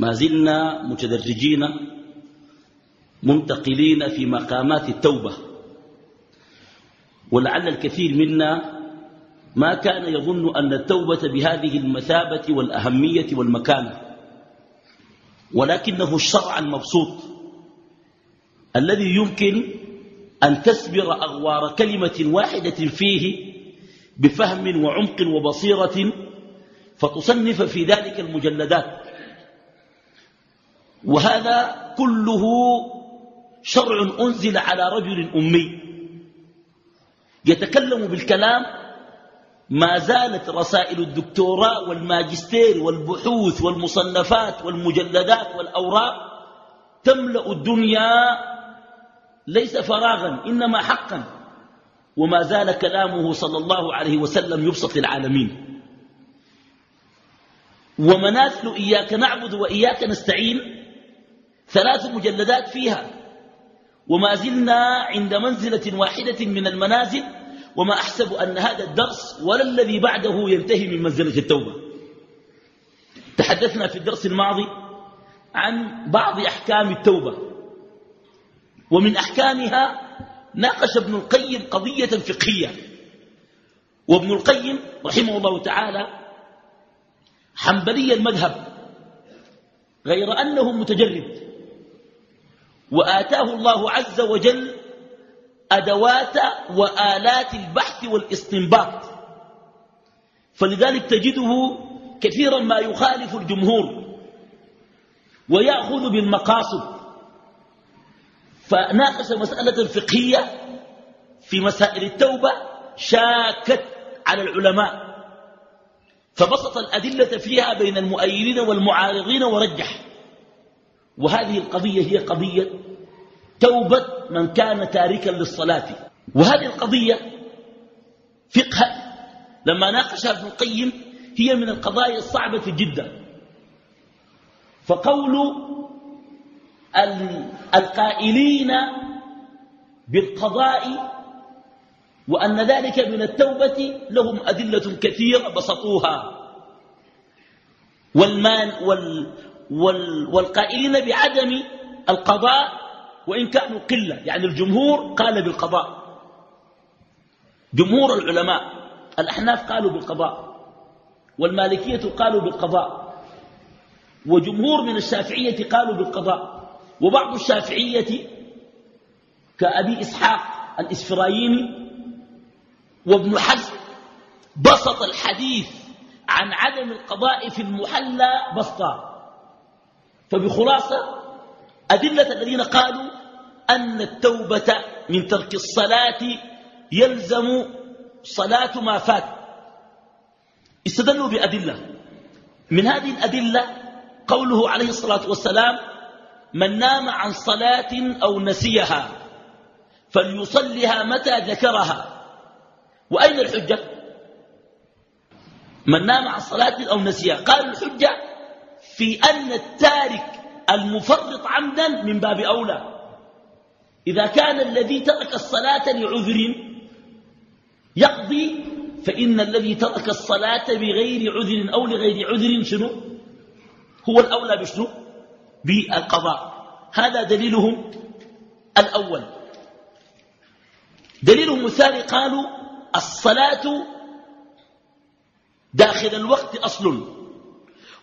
ما زلنا متدرجين منتقلين في مقامات التوبة. ولعل الكثير منا ما كان يظن أن التوبة بهذه المثابة والأهمية والمكانة. ولكنه الشرع المبسوط الذي يمكن أن تسبر أغوار كلمة واحدة فيه بفهم وعمق وبصيرة فتصنف في ذلك المجلدات. وهذا كله شرع أنزل على رجل أمي. يتكلم بالكلام ما زالت رسائل الدكتوراه والماجستير والبحوث والمصنفات والمجلدات والأوراق تملأ الدنيا ليس فراغا إنما حقا. وما زال كلامه صلى الله عليه وسلم يبسط للعالمين. ومناثل إياك نعبد وإياك نستعين ثلاث مجلدات فيها. وما زلنا عند منزلة واحدة من المنازل وما أحسب أن هذا الدرس ولا الذي بعده ينتهي من منزلة التوبة. تحدثنا في الدرس الماضي عن بعض أحكام التوبة. ومن أحكامها ناقش ابن القيم قضية فقهية. وابن القيم رحمه الله تعالى حنبلي المذهب غير أنه متجرد. وآتاه الله عز وجل أدوات وآلات البحث والاستنباط. فلذلك تجده كثيرا ما يخالف الجمهور ويأخذ بالمقاصد. فناقش مسألة فقهية في مسائل التوبة شاكت على العلماء. فبسط الأدلة فيها بين المؤيدين والمعارضين ورجح. وهذه القضية هي قضية توبة من كان تاركا للصلاة. وهذه القضية فقه لما ناقشها ابن القيم هي من القضايا الصعبة جدا. فقول القائلين بالقضاء وأن ذلك من التوبة لهم أدلة كثيرة بسطوها. وال والقائلين بعدم القضاء وإن كانوا قلة. يعني الجمهور قال بالقضاء. جمهور العلماء الأحناف قالوا بالقضاء. والمالكية قالوا بالقضاء. وجمهور من الشافعية قالوا بالقضاء. وبعض الشافعية كأبي إسحاق الإسفرايني وابن حزم بسط الحديث عن عدم القضاء في المحلى بسطا فبخلاصة أدلة الذين قالوا أن التوبة من ترك الصلاة يلزم صلاة ما فات. استدلوا بأدلة. من هذه الأدلة قوله عليه الصلاة والسلام من نام عن صلاة أو نسيها فليصلها متى ذكرها. وأين الحجة؟ من نام عن صلاة أو نسيها. قال الحجة في أن التارك المفرط عمدا من باب أولى. إذا كان الذي ترك الصلاة لعذر يقضي فإن الذي ترك الصلاة بغير عذر أو لغير عذر شنو؟ هو الأولى بشنو؟ بالقضاء. هذا دليلهم الأول. دليلهم الثاني قالوا الصلاة داخل الوقت أصل.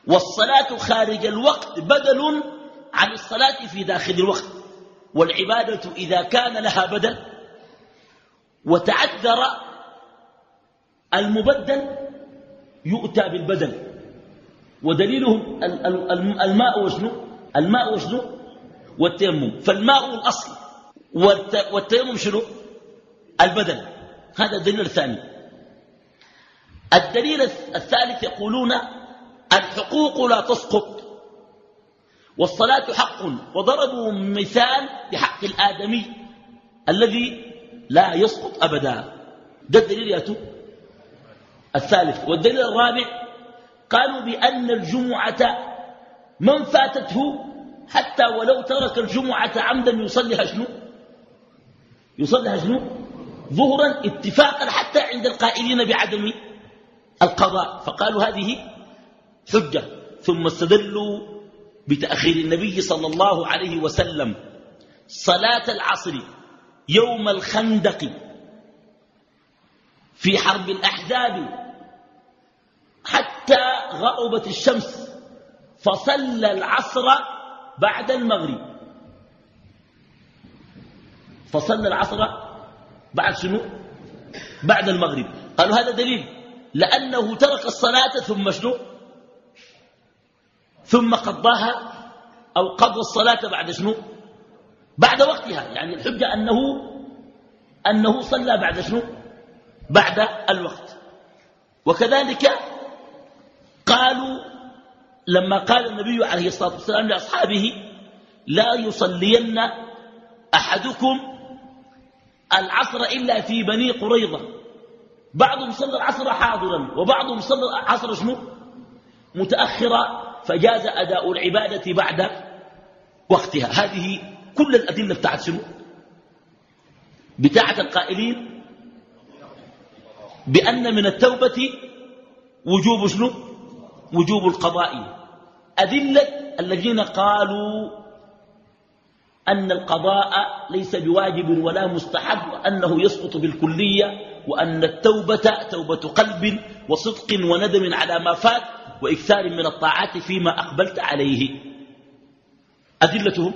والصلاة خارج الوقت بدل عن الصلاة في داخل الوقت. والعبادة إذا كان لها بدل. وتعذر المبدل يؤتى بالبدل. ودليلهم الماء وشنو؟ الماء وشنو؟ والتيمم. فالماء الأصل. والتيمم شنو؟ البدل. هذا الدليل الثاني. الدليل الثالث يقولون الحقوق لا تسقط. والصلاة حق وضربوا مثال بحق الآدمي الذي لا يسقط أبدا. ده الدليل الثالث والدليل الرابع قالوا بأن الجمعة من فاتته حتى ولو ترك الجمعة عمدا يصليها شنو؟ يصليها شنو؟ ظهرا اتفاقا حتى عند القائلين بعدم القضاء. فقالوا هذه حجة ثم استدلوا بتأخير النبي صلى الله عليه وسلم. صلاة العصر يوم الخندق في حرب الأحزاب حتى غربت الشمس فصلى العصر بعد المغرب. فصلى العصر بعد شنو؟ بعد المغرب. قالوا هذا دليل لأنه ترك الصلاة ثم شنو؟ ثم قضاها أو قضى الصلاة بعد شنو؟ بعد وقتها يعني الحجة أنه أنه صلى بعد شنو؟ بعد الوقت. وكذلك قالوا لما قال النبي عليه الصلاة والسلام لأصحابه لا يصلين أحدكم العصر إلا في بني قريظة. بعضهم صلى العصر حاضرا وبعضهم صلى العصر شنو؟ متأخرا. فجاز أداء العبادة بعد وقتها. هذه كل الأدلة بتاعت شنو؟ بتاعت القائلين بأن من التوبة وجوب شنو؟ وجوب القضاء. أدلة الذين قالوا أن القضاء ليس بواجب ولا مستحب وأنه يسقط بالكلية وأن التوبة توبة قلب وصدق وندم على ما فات. وإكثار من الطاعات فيما أقبلت عليه. أدلتهم؟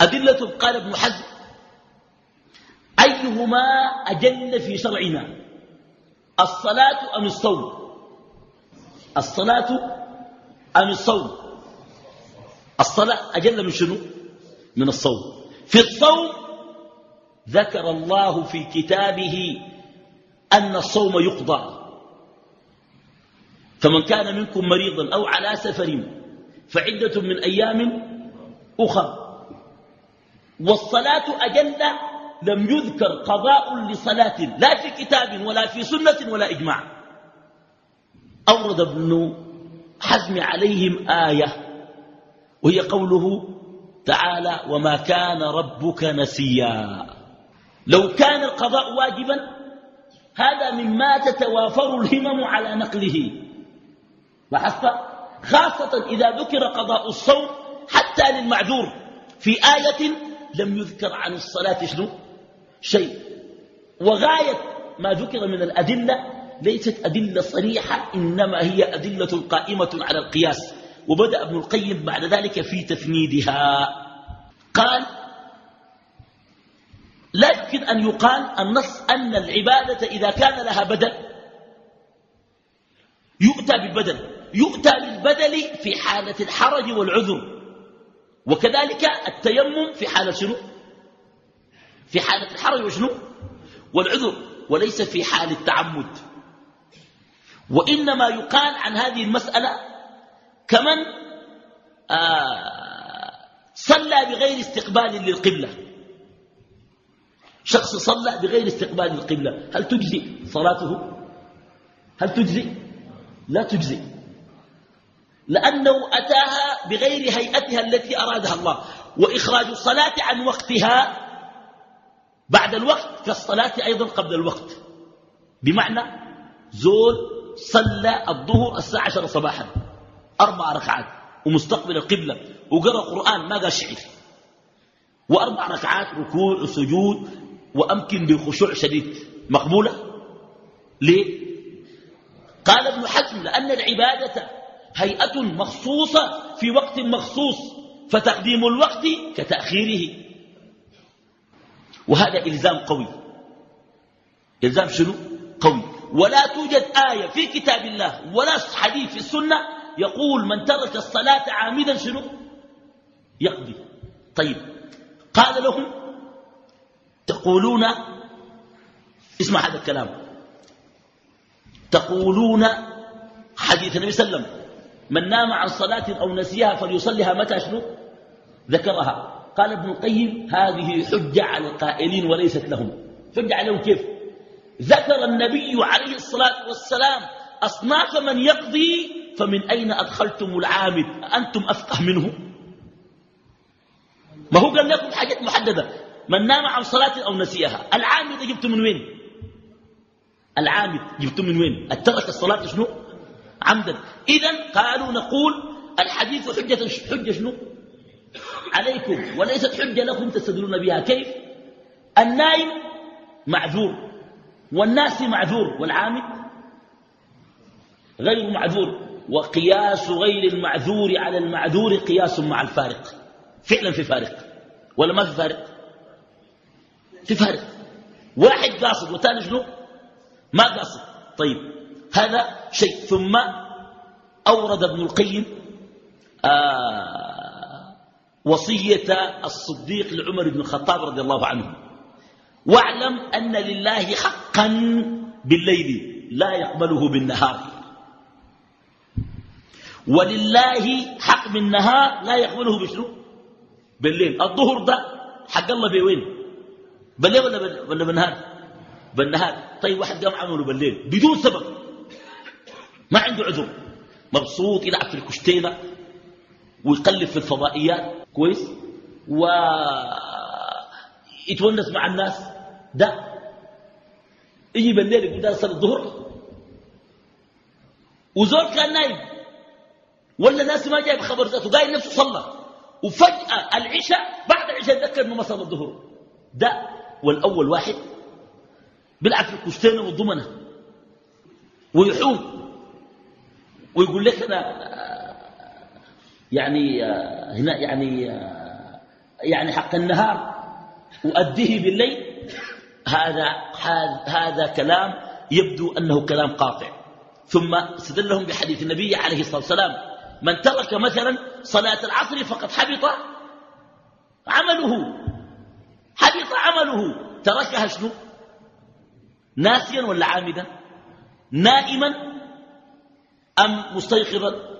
أدلتهم؟ قال ابن حزم أيهما أجل في شرعنا؟ الصلاة أم الصوم؟ الصلاة أم الصوم؟ الصلاة أجل من شنو؟ من الصوم. في الصوم ذكر الله في كتابه أن الصوم يقضى. فمن كان منكم مريضا أو على سفر فعدة من أيام أخرى. والصلاة أجل لم يذكر قضاء لصلاة لا في كتاب ولا في سنة ولا إجماع. أورد ابن حزم عليهم آية وهي قوله تعالى وما كان ربك نسيا. لو كان القضاء واجبا هذا مما تتوافر الهمم على نقله. لاحظت؟ خاصة إذا ذكر قضاء الصوم حتى للمعذور. في آية لم يذكر عن الصلاة شنو؟ شيء. وغاية ما ذكر من الأدلة ليست أدلة صريحة إنما هي أدلة قائمة على القياس. وبدأ ابن القيم بعد ذلك في تفنيدها قال لا يمكن أن يقال النص أن العبادة إذا كان لها بدل. يؤتى بالبدل. يؤتى بالبدل في حالة الحرج والعذر. وكذلك التيمم في حالة شنو؟ في حالة الحرج وشنو؟ والعذر وليس في حال التعمد. وإنما يقال عن هذه المسألة كمن آه صلى بغير استقبال للقبلة. شخص صلى بغير استقبال للقبلة هل تجزي صلاته؟ هل تجزي؟ لا تجزي. لأنه أتاها بغير هيئتها التي أرادها الله. وإخراج الصلاة عن وقتها بعد الوقت كالصلاة أيضا قبل الوقت. بمعنى زول صلى الظهر الساعة عشر صباحا أربع ركعات ومستقبل القبلة وقرأ قرآن ما قال شعر. وأربع ركعات ركوع وسجود وأمكن بخشوع شديد. مقبولة؟ ليه؟ قال ابن حزم لأن العبادة هيئة مخصوصة في وقت مخصوص فتقديم الوقت كتأخيره. وهذا إلزام قوي. إلزام شنو؟ قوي. ولا توجد آية في كتاب الله ولا حديث في السنة يقول من ترك الصلاة عامدا شنو؟ يقضي. طيب قال لهم تقولون اسمع هذا الكلام تقولون حديث النبي صلى الله عليه وسلم من نام عن صلاة أو نسيها فليصليها متى شنو؟ ذكرها. قال ابن القيم هذه حجة على القائلين وليست لهم. حجة عليهم كيف؟ ذكر النبي عليه الصلاة والسلام أصناف من يقضي فمن أين أدخلتم العامد أنتم أفقه منه؟ ما هو قال لكم حاجات محددة. من نام عن صلاة أو نسيها. العامد جبتم من وين؟ العامد جبتم من وين؟ الترك الصلاة شنو؟ عمدا. إذا قالوا نقول الحديث حجة, حجة شنو؟ عليكم وليست حجة لكم تستدلون بها. كيف؟ النائم معذور والناس معذور والعامد غير معذور. وقياس غير المعذور على المعذور قياس مع الفارق. فعلا في فارق. ولا ما في فارق؟ في فارق. واحد قاصد وثاني شنو؟ ما قاصد. طيب. هذا شيء. ثم أورد ابن القيم آه وصية الصديق لعمر بن الخطاب رضي الله عنه. واعلم أن لله حقا بالليل لا يقبله بالنهار. ولله حق بالنهار لا يقبله بشنو؟ بالليل. الظهر ده حق الله بوين؟ بالليل ولا بالنهار؟ بالنهار. طيب واحد قام عمله بالليل بدون سبب. ما عنده عذر. مبسوط يلعب في الكشتينة ويقلب في الفضائيات. كويس؟ ويتونس مع الناس. ده يجي بالليل يقول ده صلاة الظهر. وزول كان نايم. ولا ناس ما جايب خبر ذاته قايل نفسه صلى. وفجأة العشاء بعد العشاء ذكر إنه ما صلى الظهر. ده والأول واحد بيلعب في الكشتين والضمنة. ويحوم. ويقول لك أنا يعني هنا يعني يعني حق النهار وأديه بالليل هذا هذا كلام يبدو أنه كلام قاطع. ثم استدلهم بحديث النبي عليه الصلاة والسلام من ترك مثلا صلاة العصر فقد حبط عمله. حبط عمله. تركها شنو؟ ناسيا ولا عامدا؟ نائما؟ أم مستيقظا؟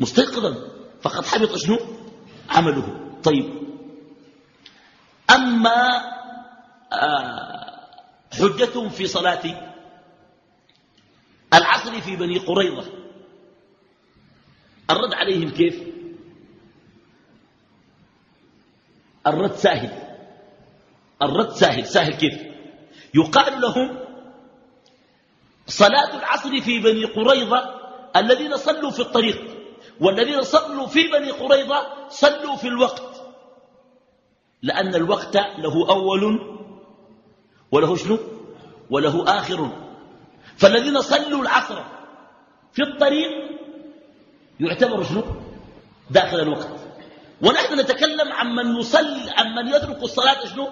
مستيقظا. فقد حبط شنو؟ عمله. طيب. أما آه، حجتهم في صلاة العصر في بني قريظة الرد عليهم كيف؟ الرد ساهل. الرد سهل سهل كيف؟ يقال لهم صلاة العصر في بني قريظة الذين صلوا في الطريق والذين صلوا في بني قريظة صلوا في الوقت لأن الوقت له أول وله شنو؟ وله آخر. فالذين صلوا العصر في الطريق يعتبر شنو؟ داخل الوقت. ونحن نتكلم عن من يصلي عن من يترك الصلاة شنو؟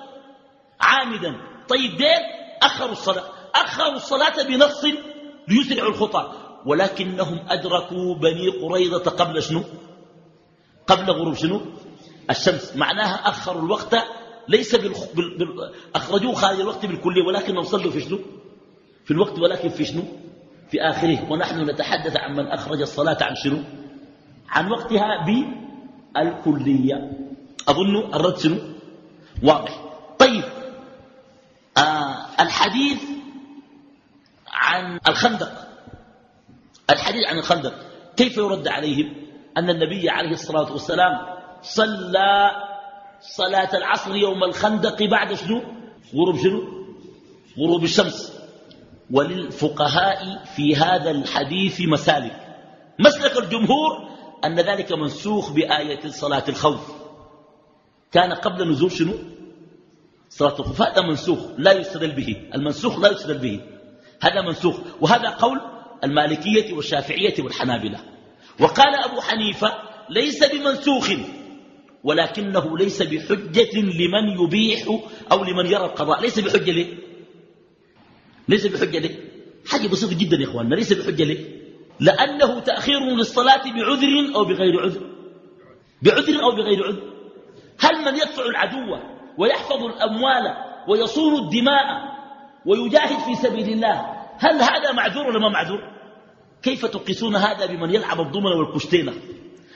عامدا. طيب دين أخروا الصلاة أخروا الصلاة بنص ليسرعوا الخطى. ولكنهم أدركوا بني قريظة قبل شنو؟ قبل غروب شنو؟ الشمس. معناها أخروا الوقت ليس بالخ... بال... بال... أخرجوه خارج الوقت بالكلية ولكنهم صلوا في شنو؟ في الوقت ولكن في شنو؟ في آخره. ونحن نتحدث عن من أخرج الصلاة عن شنو؟ عن وقتها بالكلية. أظن الرد شنو؟ واضح. طيب. آه الحديث عن الخندق. الحديث عن الخندق كيف يرد عليهم؟ أن النبي عليه الصلاة والسلام صلى صلاة العصر يوم الخندق بعد شنو؟ غروب شنو؟ غروب الشمس. وللفقهاء في هذا الحديث مسالك. مسلك الجمهور أن ذلك منسوخ بآية صلاة الخوف. كان قبل نزول شنو؟ صلاة الخوف. هذا منسوخ لا يستدل به. المنسوخ لا يستدل به. هذا منسوخ. وهذا قول المالكية والشافعية والحنابلة. وقال أبو حنيفة ليس بمنسوخ ولكنه ليس بحجة لمن يبيح أو لمن يرى القضاء. ليس بحجة ليه؟ ليس بحجة ليه؟ حاجة بسيطة جدا يا إخواننا ليس بحجة ليه؟ لأنه تأخير للصلاة بعذر أو بغير عذر. بعذر أو بغير عذر. هل من يدفع العدو ويحفظ الأموال ويصون الدماء ويجاهد في سبيل الله هل هذا معذور ولا ما معذور؟ كيف تقيسون هذا بمن يلعب الضمن والكشتينة؟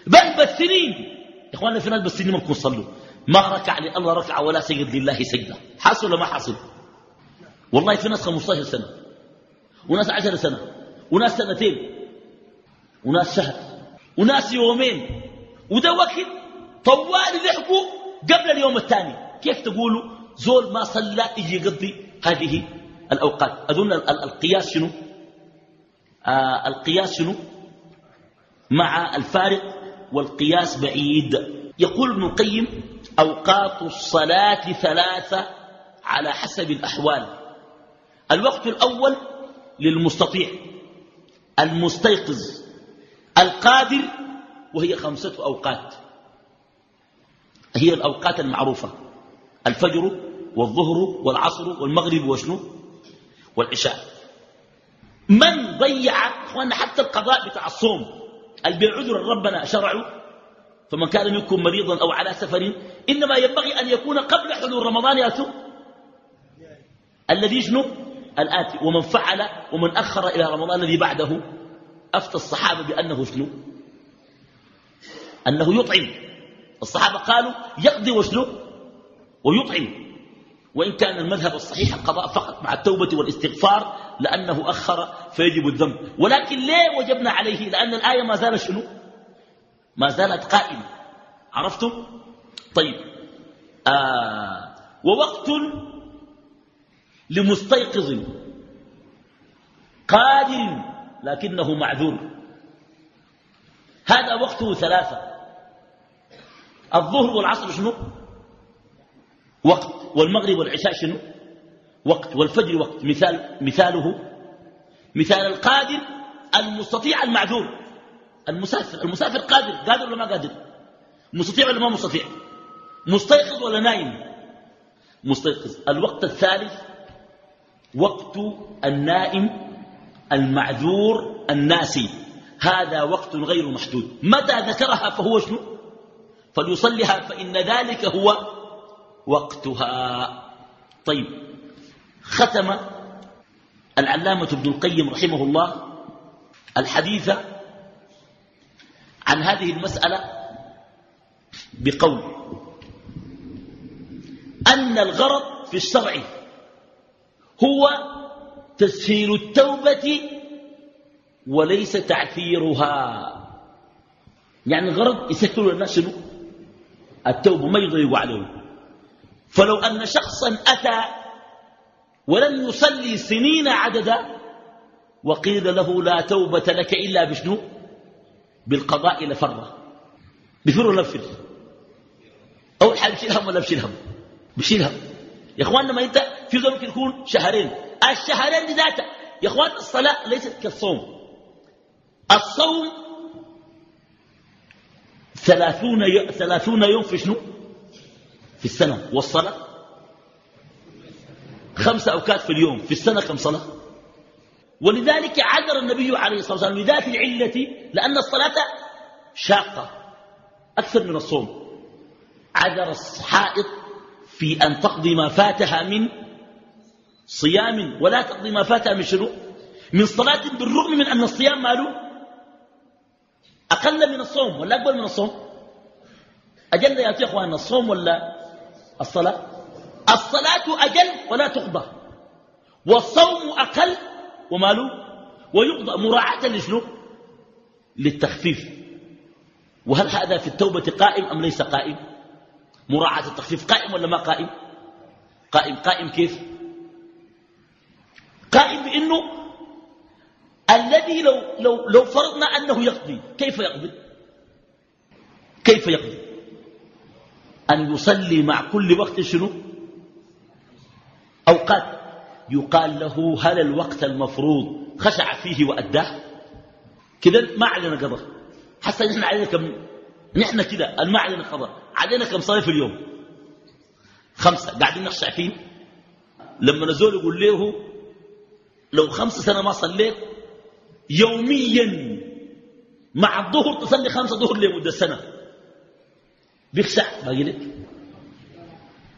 بل بالسنين. يا اخواننا في ناس بالسنين ما بكون صلوا. ما ركع لله ركعة ولا سجد لله سجدة. حاصل ولا ما حاصل والله في ناس 15 سنة. وناس 10 سنة. وناس سنتين. وناس شهر. وناس يومين. وده وقت طوال ضحكوا قبل اليوم الثاني. كيف تقولوا زول ما صلى يجي يقضي هذه الأوقات. أظن القياس شنو؟ آه القياس شنو؟ مع الفارق والقياس بعيد. يقول ابن القيم أوقات الصلاة ثلاثة على حسب الأحوال. الوقت الأول للمستطيع المستيقظ القادر وهي خمسة أوقات. هي الأوقات المعروفة الفجر والظهر والعصر والمغرب وشنو؟ والعشاء. من ضيع أخوانا حتى القضاء بتاع الصوم؟ اللي بيعذر ربنا شرعه. فمن كان منكم مريضا أو على سفر إنما ينبغي أن يكون قبل حلول رمضان ياتوا الذي شنو؟ الاتي ومن فعل ومن أخر إلى رمضان الذي بعده. أفتى الصحابة بأنه شنو؟ أنه يطعم. الصحابة قالوا يقضي وشنو؟ ويطعم. وإن كان المذهب الصحيح القضاء فقط مع التوبة والاستغفار لأنه أخر فيجب الذنب. ولكن ليه وجبنا عليه؟ لأن الآية ما زالت شنو؟ ما زالت قائمة. عرفتم؟ طيب. آه ووقت لمستيقظ قادر لكنه معذور. هذا وقته ثلاثة. الظهر والعصر شنو؟ وقت والمغرب والعشاء شنو؟ وقت والفجر وقت. مثال مثاله مثال القادر المستطيع المعذور. المسافر المسافر قادر. قادر ولا ما قادر؟ مستطيع ولا ما مستطيع؟ مستيقظ ولا نايم؟ مستيقظ. الوقت الثالث وقت النائم المعذور الناسي. هذا وقت غير محدود. متى ذكرها فهو شنو؟ فليصلها فإن ذلك هو وقتها. طيب ختم العلامة ابن القيم رحمه الله الحديث عن هذه المسألة بقول أن الغرض في الشرع هو تسهيل التوبة وليس تعثيرها. يعني الغرض يسهل الناس شنو؟ التوبة ما يضيق عليهم. فلو أن شخصا أتى ولم يصلي سنين عددا وقيل له لا توبة لك إلا بشنو؟ بالقضاء لفر بفر ولا بفر؟ أول حاجة بشيل هم ولا بشيل هم؟ بشيل هم. يا اخواننا ما أنت في ممكن يكون شهرين. الشهرين ذاته يا إخوان الصلاة ليست كالصوم. الصوم ثلاثون, ثلاثون يوم في شنو؟ في السنة والصلاة؟ خمسة أوقات في اليوم في السنة كم صلاة؟ ولذلك عذر النبي عليه الصلاة والسلام لذات العلة لأن الصلاة شاقة أكثر من الصوم. عذر الحائط في أن تقضي ما فاتها من صيام ولا تقضي ما فاتها من شنو من صلاة بالرغم من أن الصيام ماله أقل من الصوم ولا أكبر من الصوم. أجل يا أخوان الصوم ولا الصلاة؟ الصلاة أجل ولا تقضى. والصوم أقل وماله؟ ويقضى مراعاة لشنو؟ للتخفيف. وهل هذا في التوبة قائم أم ليس قائم؟ مراعاة التخفيف قائم ولا ما قائم؟ قائم. قائم كيف؟ قائم بأنه الذي لو, لو, لو فرضنا أنه يقضي كيف يقضي؟ كيف يقضي؟ أن يصلي مع كل وقت شنو؟ أوقات. يقال له هل الوقت المفروض خشع فيه وأداه؟ كده ما علينا قضاء. حتى نحن علينا كم نحن كده ما علينا قضاء. علينا كم صلاة في اليوم؟ خمسة. قاعدين نخشع فيه. لما نزول يقول له لو خمس سنة ما صليت يوميا مع الظهر تصلي خمسة ظهر لمدة سنة. بيخشع. باقي لك.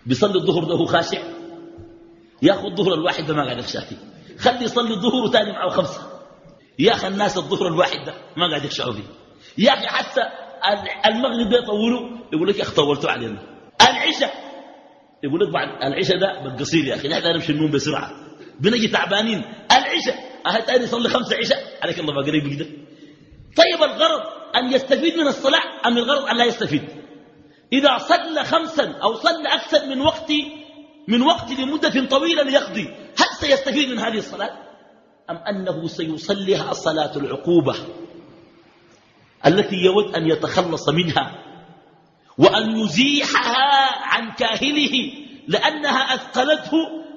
بيصلي الظهر ده هو خاشع. ياخذ الظهر الواحد ده ما قاعد يخشع فيه. خلي يصلي الظهر وثاني معه خمسة. يا أخي الناس الظهر الواحد ده ما قاعد يخشعوا فيه. يا أخي حتى المغرب ده يطولوا يقول لك يا أخي طولتوا علينا. العشاء يقول لك بعد العشاء ده بالقصير يا أخي نحن نمشي النوم بسرعة. بنجي تعبانين. العشاء أهل تاني يصلي خمسة عشاء. عليك الله ما قريب كده طيب الغرض أن يستفيد من الصلاة أم الغرض أن لا يستفيد؟ إذا صلى خمسا أو صلى أكثر من وقت من وقت لمدة طويلة ليقضي هل سيستفيد من هذه الصلاة؟ أم أنه سيصليها صلاة العقوبة التي يود أن يتخلص منها وأن يزيحها عن كاهله لأنها أثقلته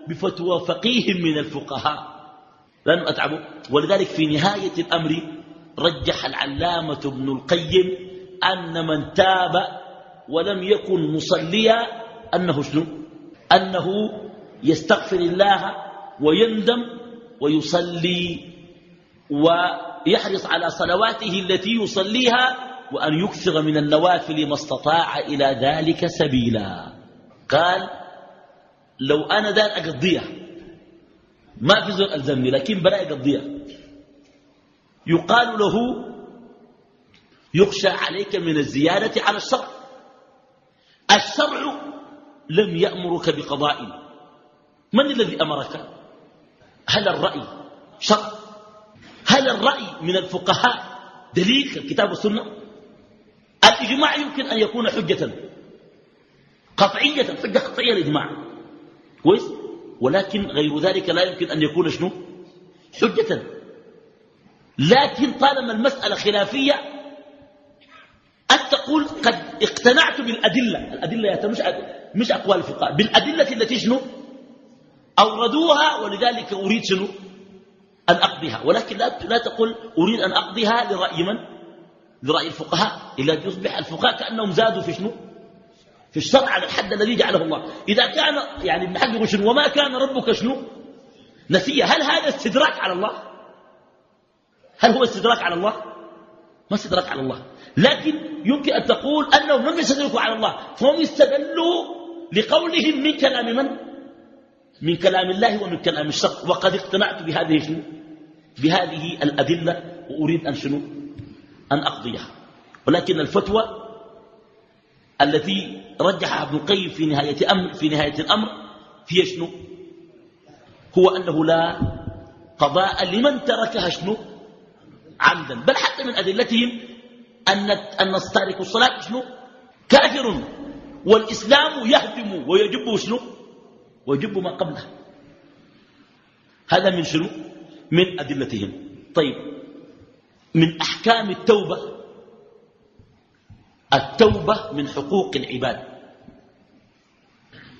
بفتوى فقيه من الفقهاء؟ لن أتعبه ولذلك في نهاية الأمر رجح العلامة ابن القيم أن من تاب ولم يكن مصليا أنه شنو؟ أنه يستغفر الله ويندم ويصلي ويحرص على صلواته التي يصليها وأن يكثر من النوافل ما استطاع إلى ذلك سبيلا. قال لو أنا دار أقضيها ما في زول ألزمني لكن بلا أقضيها يقال له يخشى عليك من الزيادة على الشرع الشرع لم يأمرك بقضاء. من الذي أمرك؟ هل الرأي شرع؟ هل الرأي من الفقهاء دليل الكتاب والسنة؟ الإجماع يمكن أن يكون حجة. قطعية حجة قطعية الإجماع. كويس؟ ولكن غير ذلك لا يمكن أن يكون شنو؟ حجة. لكن طالما المسألة خلافية أن تقول قد اقتنعت بالأدلة. الأدلة مش مش أقوال الفقهاء بالأدلة التي شنو؟ أوردوها ولذلك أريد شنو؟ أن أقضيها. ولكن لا لا تقول أريد أن أقضيها لرأي من؟ لرأي الفقهاء. إلا يصبح الفقهاء كأنهم زادوا في شنو؟ في الشرع على الحد الذي جعله الله. إذا كان يعني ابن حجر شنو؟ وما كان ربك شنو؟ نسيه هل هذا استدراك على الله؟ هل هو استدراك على الله؟ ما استدراك على الله. لكن يمكن أن تقول أنهم لم يستدركوا على الله فهم استدلوا لقولهم من كلام من؟ من كلام الله ومن كلام الشرع. وقد اقتنعت بهذه شنو؟ بهذه الأدلة وأريد أن شنو؟ أن أقضيها. ولكن الفتوى التي رجحها ابن القيم في نهاية, أمر في نهاية الأمر هي شنو؟ هو أنه لا قضاء لمن تركها شنو؟ عمدا. بل حتى من أدلتهم أن أن تارك الصلاة شنو؟ كافر. والإسلام يهدم ويجب شنو؟ ويجب ما قبله. هذا من شنو؟ من أدلتهم. طيب من أحكام التوبة. التوبة من حقوق العباد.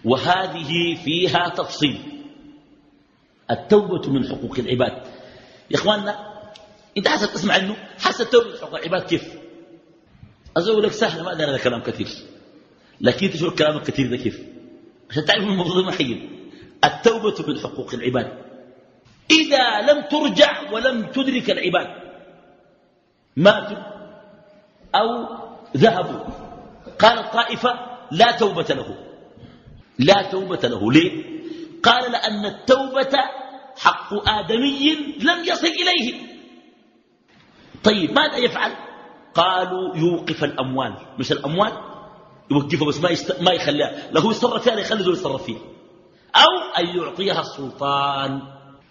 وهذه فيها تفصيل. التوبة من حقوق العباد. يا إخواننا انت حسب تسمع إنه حسب التوبة من حقوق العباد كيف؟ أقول لك سهل ما هذا كلام كثير. لكن تشوف الكلام الكثير ده كيف؟ عشان تعرف الموضوع ما حين التوبة من حقوق العباد. إذا لم ترجع ولم تدرك العباد ماتوا أو ذهبوا. قال الطائفة لا توبة له. لا توبة له. ليه؟ قال لأن التوبة حق آدمي لم يصل إليه. طيب ماذا يفعل؟ قالوا يوقف الأموال. مش الأموال؟ يوقفها بس ما, يست... ما يخليها. له يتصرف فيها يخلي ذو يتصرف فيها. أو أن يعطيها السلطان.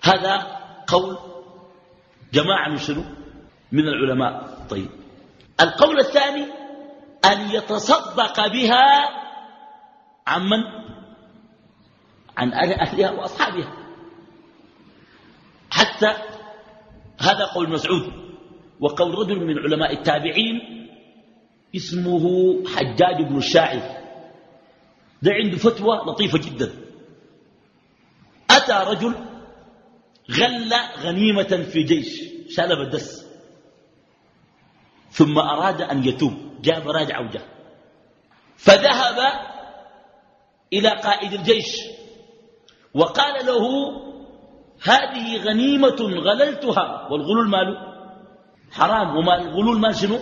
هذا قول جماعة من شنو؟ من العلماء. طيب. القول الثاني أن يتصدق بها عمن عن أهلها وأصحابها. حتى هذا قول مسعود. وقول رجل من علماء التابعين اسمه حجاج بن الشاعر. ده عنده فتوى لطيفة جدا. أتى رجل غل غنيمة في جيش شالب الدس. ثم أراد أن يتوب جاب راجع وجه فذهب إلى قائد الجيش. وقال له هذه غنيمة غللتها. والغلول ماله؟ حرام وما الغلول مال شنو؟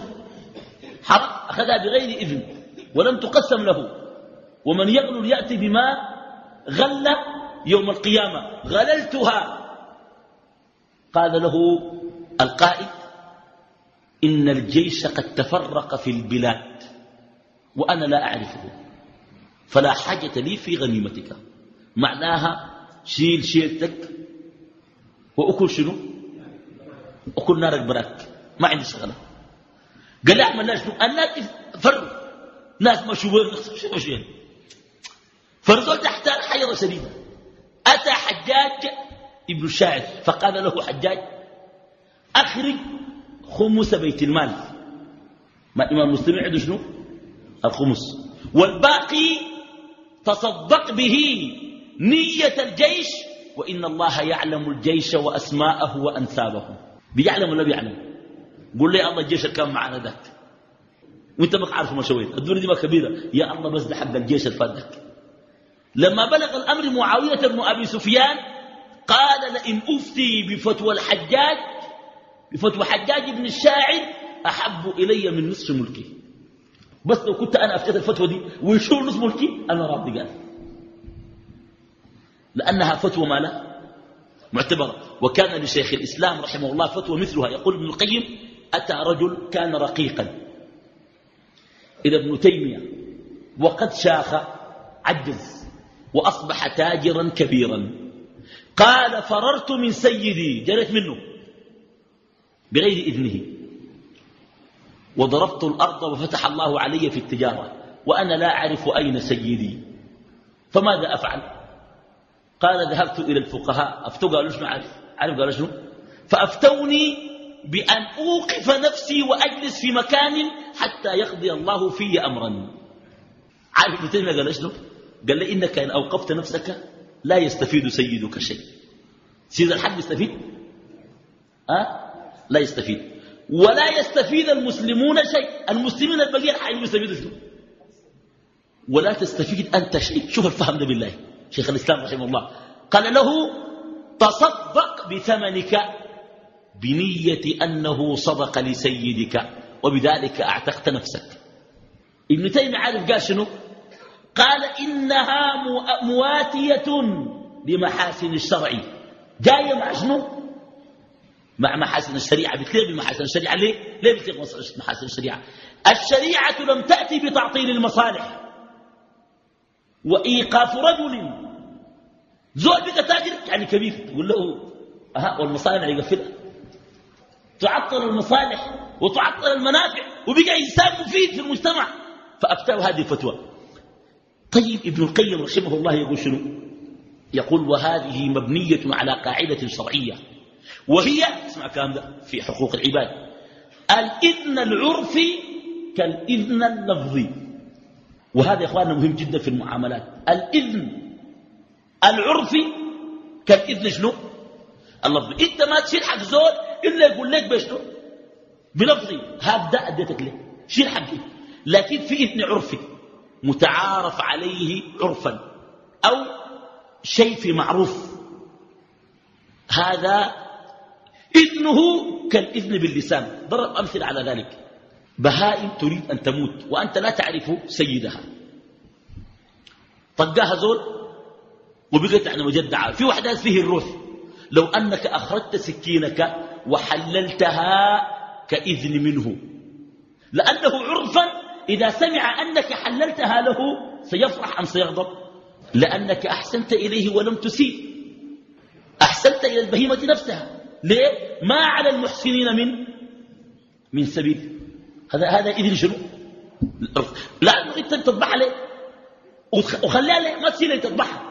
حرام. أخذها بغير إذن ولم تقسم له. ومن يغلل يأتي بما غل يوم القيامة. غللتها. قال له القائد إن الجيش قد تفرق في البلاد وأنا لا أعرفه. فلا حاجة لي في غنيمتك. معناها شيل شيلتك. وأكل شنو؟ أكل نارك براك. ما عندي شغلة. قال لي أعمل لا شنو الناس فروا ناس مشوين مشوين فرزول تحت حيرة شديدة أتى حجاج ابن الشاعر فقال له حجاج أخرج خمس بيت المال. ما إمام مسلم عنده شنو؟ الخمس. والباقي تصدق به نية الجيش وإن الله يعلم الجيش وأسماءه وأنسابه. بيعلم ولا بيعلم؟ قول لي الله الجيش كان معنا ذاك. وأنت ما عارف ما سويت. الدنيا دي ما كبيرة. يا الله بس ده حق الجيش الفادك لما بلغ الأمر معاوية بن أبي سفيان قال لئن أفتي بفتوى الحجاج بفتوى حجاج بن الشاعر أحب إلي من نصف ملكي. بس لو كنت أنا أفتيت الفتوى دي ويشور نصف ملكي؟ أنا راضي قال. لأنها فتوى ما لا. معتبرة. وكان لشيخ الإسلام رحمه الله فتوى مثلها. يقول ابن القيم أتى رجل كان رقيقا. إلى ابن تيمية. وقد شاخ عجز وأصبح تاجرا كبيرا. قال فررت من سيدي جريت منه. بغير إذنه. وضربت الأرض وفتح الله علي في التجارة. وأنا لا أعرف أين سيدي. فماذا أفعل؟ قال ذهبت إلى الفقهاء. أفتوا قالوا شنو عارف عارف قالوا شنو؟ فأفتوني بأن أوقف نفسي وأجلس في مكان حتى يقضي الله في أمرا. عارف ابن تيمية قال شنو قال لي إنك إن أوقفت نفسك لا يستفيد سيدك شيء. سيد الحق يستفيد؟ أه؟ لا يستفيد. ولا يستفيد المسلمون شيء. المسلمين البقية حيث يستفيدوا شنو؟ ولا تستفيد أنت شيء. شوف الفهم ده بالله. شيخ الإسلام رحمه الله. قال له تصدق بثمنك. بنية أنه صدق لسيدك وبذلك أعتقت نفسك. ابن تيمية عارف قال شنو؟ قال إنها مواتية لمحاسن الشرع. جاية مع شنو؟ مع محاسن الشريعة. بتليه بمحاسن الشريعة ليه؟ ليه بتليه محاسن الشريعة؟ الشريعة لم تأتي بتعطيل المصالح. وإيقاف رجل. زول بقى تاجر يعني كبير. تقول له أها والمصالح يقفلها. تعطل المصالح وتعطل المنافع وبقى إنسان مفيد في المجتمع. فأفتاه هذه الفتوى. طيب ابن القيم رحمه الله يقول شنو؟ يقول وهذه مبنية على قاعدة شرعية وهي اسمع كلام ده في حقوق العباد الإذن العرفي كالإذن اللفظي. وهذا يا إخواننا مهم جدا في المعاملات. الإذن العرفي كالإذن شنو؟ اللفظي. إنت ما تشيل حق زول إلا يقول لك بشنو بلفظي هذا أديتك ليه. شيل حقي لكن في إذن عرفي متعارف عليه عرفا. أو شيء في معروف. هذا إذنه كالإذن باللسان. ضرب أمثلة على ذلك. بهائم تريد أن تموت وأنت لا تعرف سيدها. طقاها زول وبقيت يعني مجدعة. في واحدة فيه الروح لو أنك أخرجت سكينك وحللتها كإذن منه. لأنه عرفا إذا سمع أنك حللتها له سيفرح أم سيغضب. لأنك أحسنت إليه ولم تسيء. أحسنت إلى البهيمة نفسها. ليه؟ ما على المحسنين من من سبيل. هذا هذا إذن شنو؟ لا أنت تطبح عليه وخليها ليه؟ ما تصير تطبحها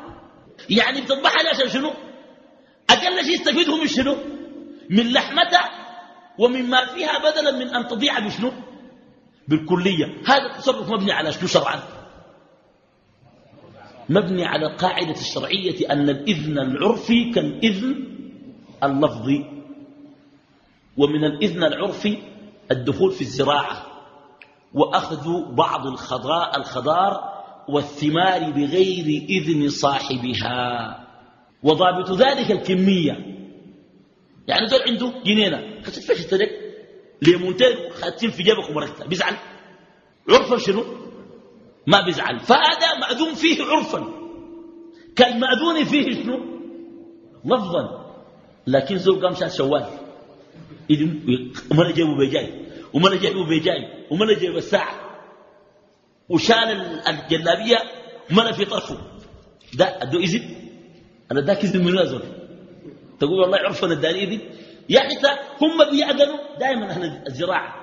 يعني بتطبح عليه عشان شنو؟ أقل شيء يستفيده من شنو؟ من لحمتها ومما فيها بدلا من أن تضيع بشنو؟ بالكلية. هذا التصرف مبني على شنو شرعا؟ مبني على القاعدة الشرعية أن الإذن العرفي كالإذن اللفظي ومن الإذن العرفي الدخول في الزراعة وأخذ بعض الخضار والثمار بغير إذن صاحبها. وضابط ذلك الكمية. يعني دول عنده جنينة. خسر فيش تدك ليمونتين خاتين في جيبك ومركتها بيزعل. عرفا شنو؟ ما بيزعل. فهذا مأذون فيه عرفا. كالمأذون فيه شنو؟ لفظا. لكن زول قام شال شوال. ومن جايبه بيجاي ومن جايبه بيجاي ومن جايبه الساعة وشال الجلابية. من في طرفه. ده ادو إذن أنا اداك إذن من نازل تقول والله عرفنا اداني إذن يعني هم بيعدلوا دائما أهل الزراعة.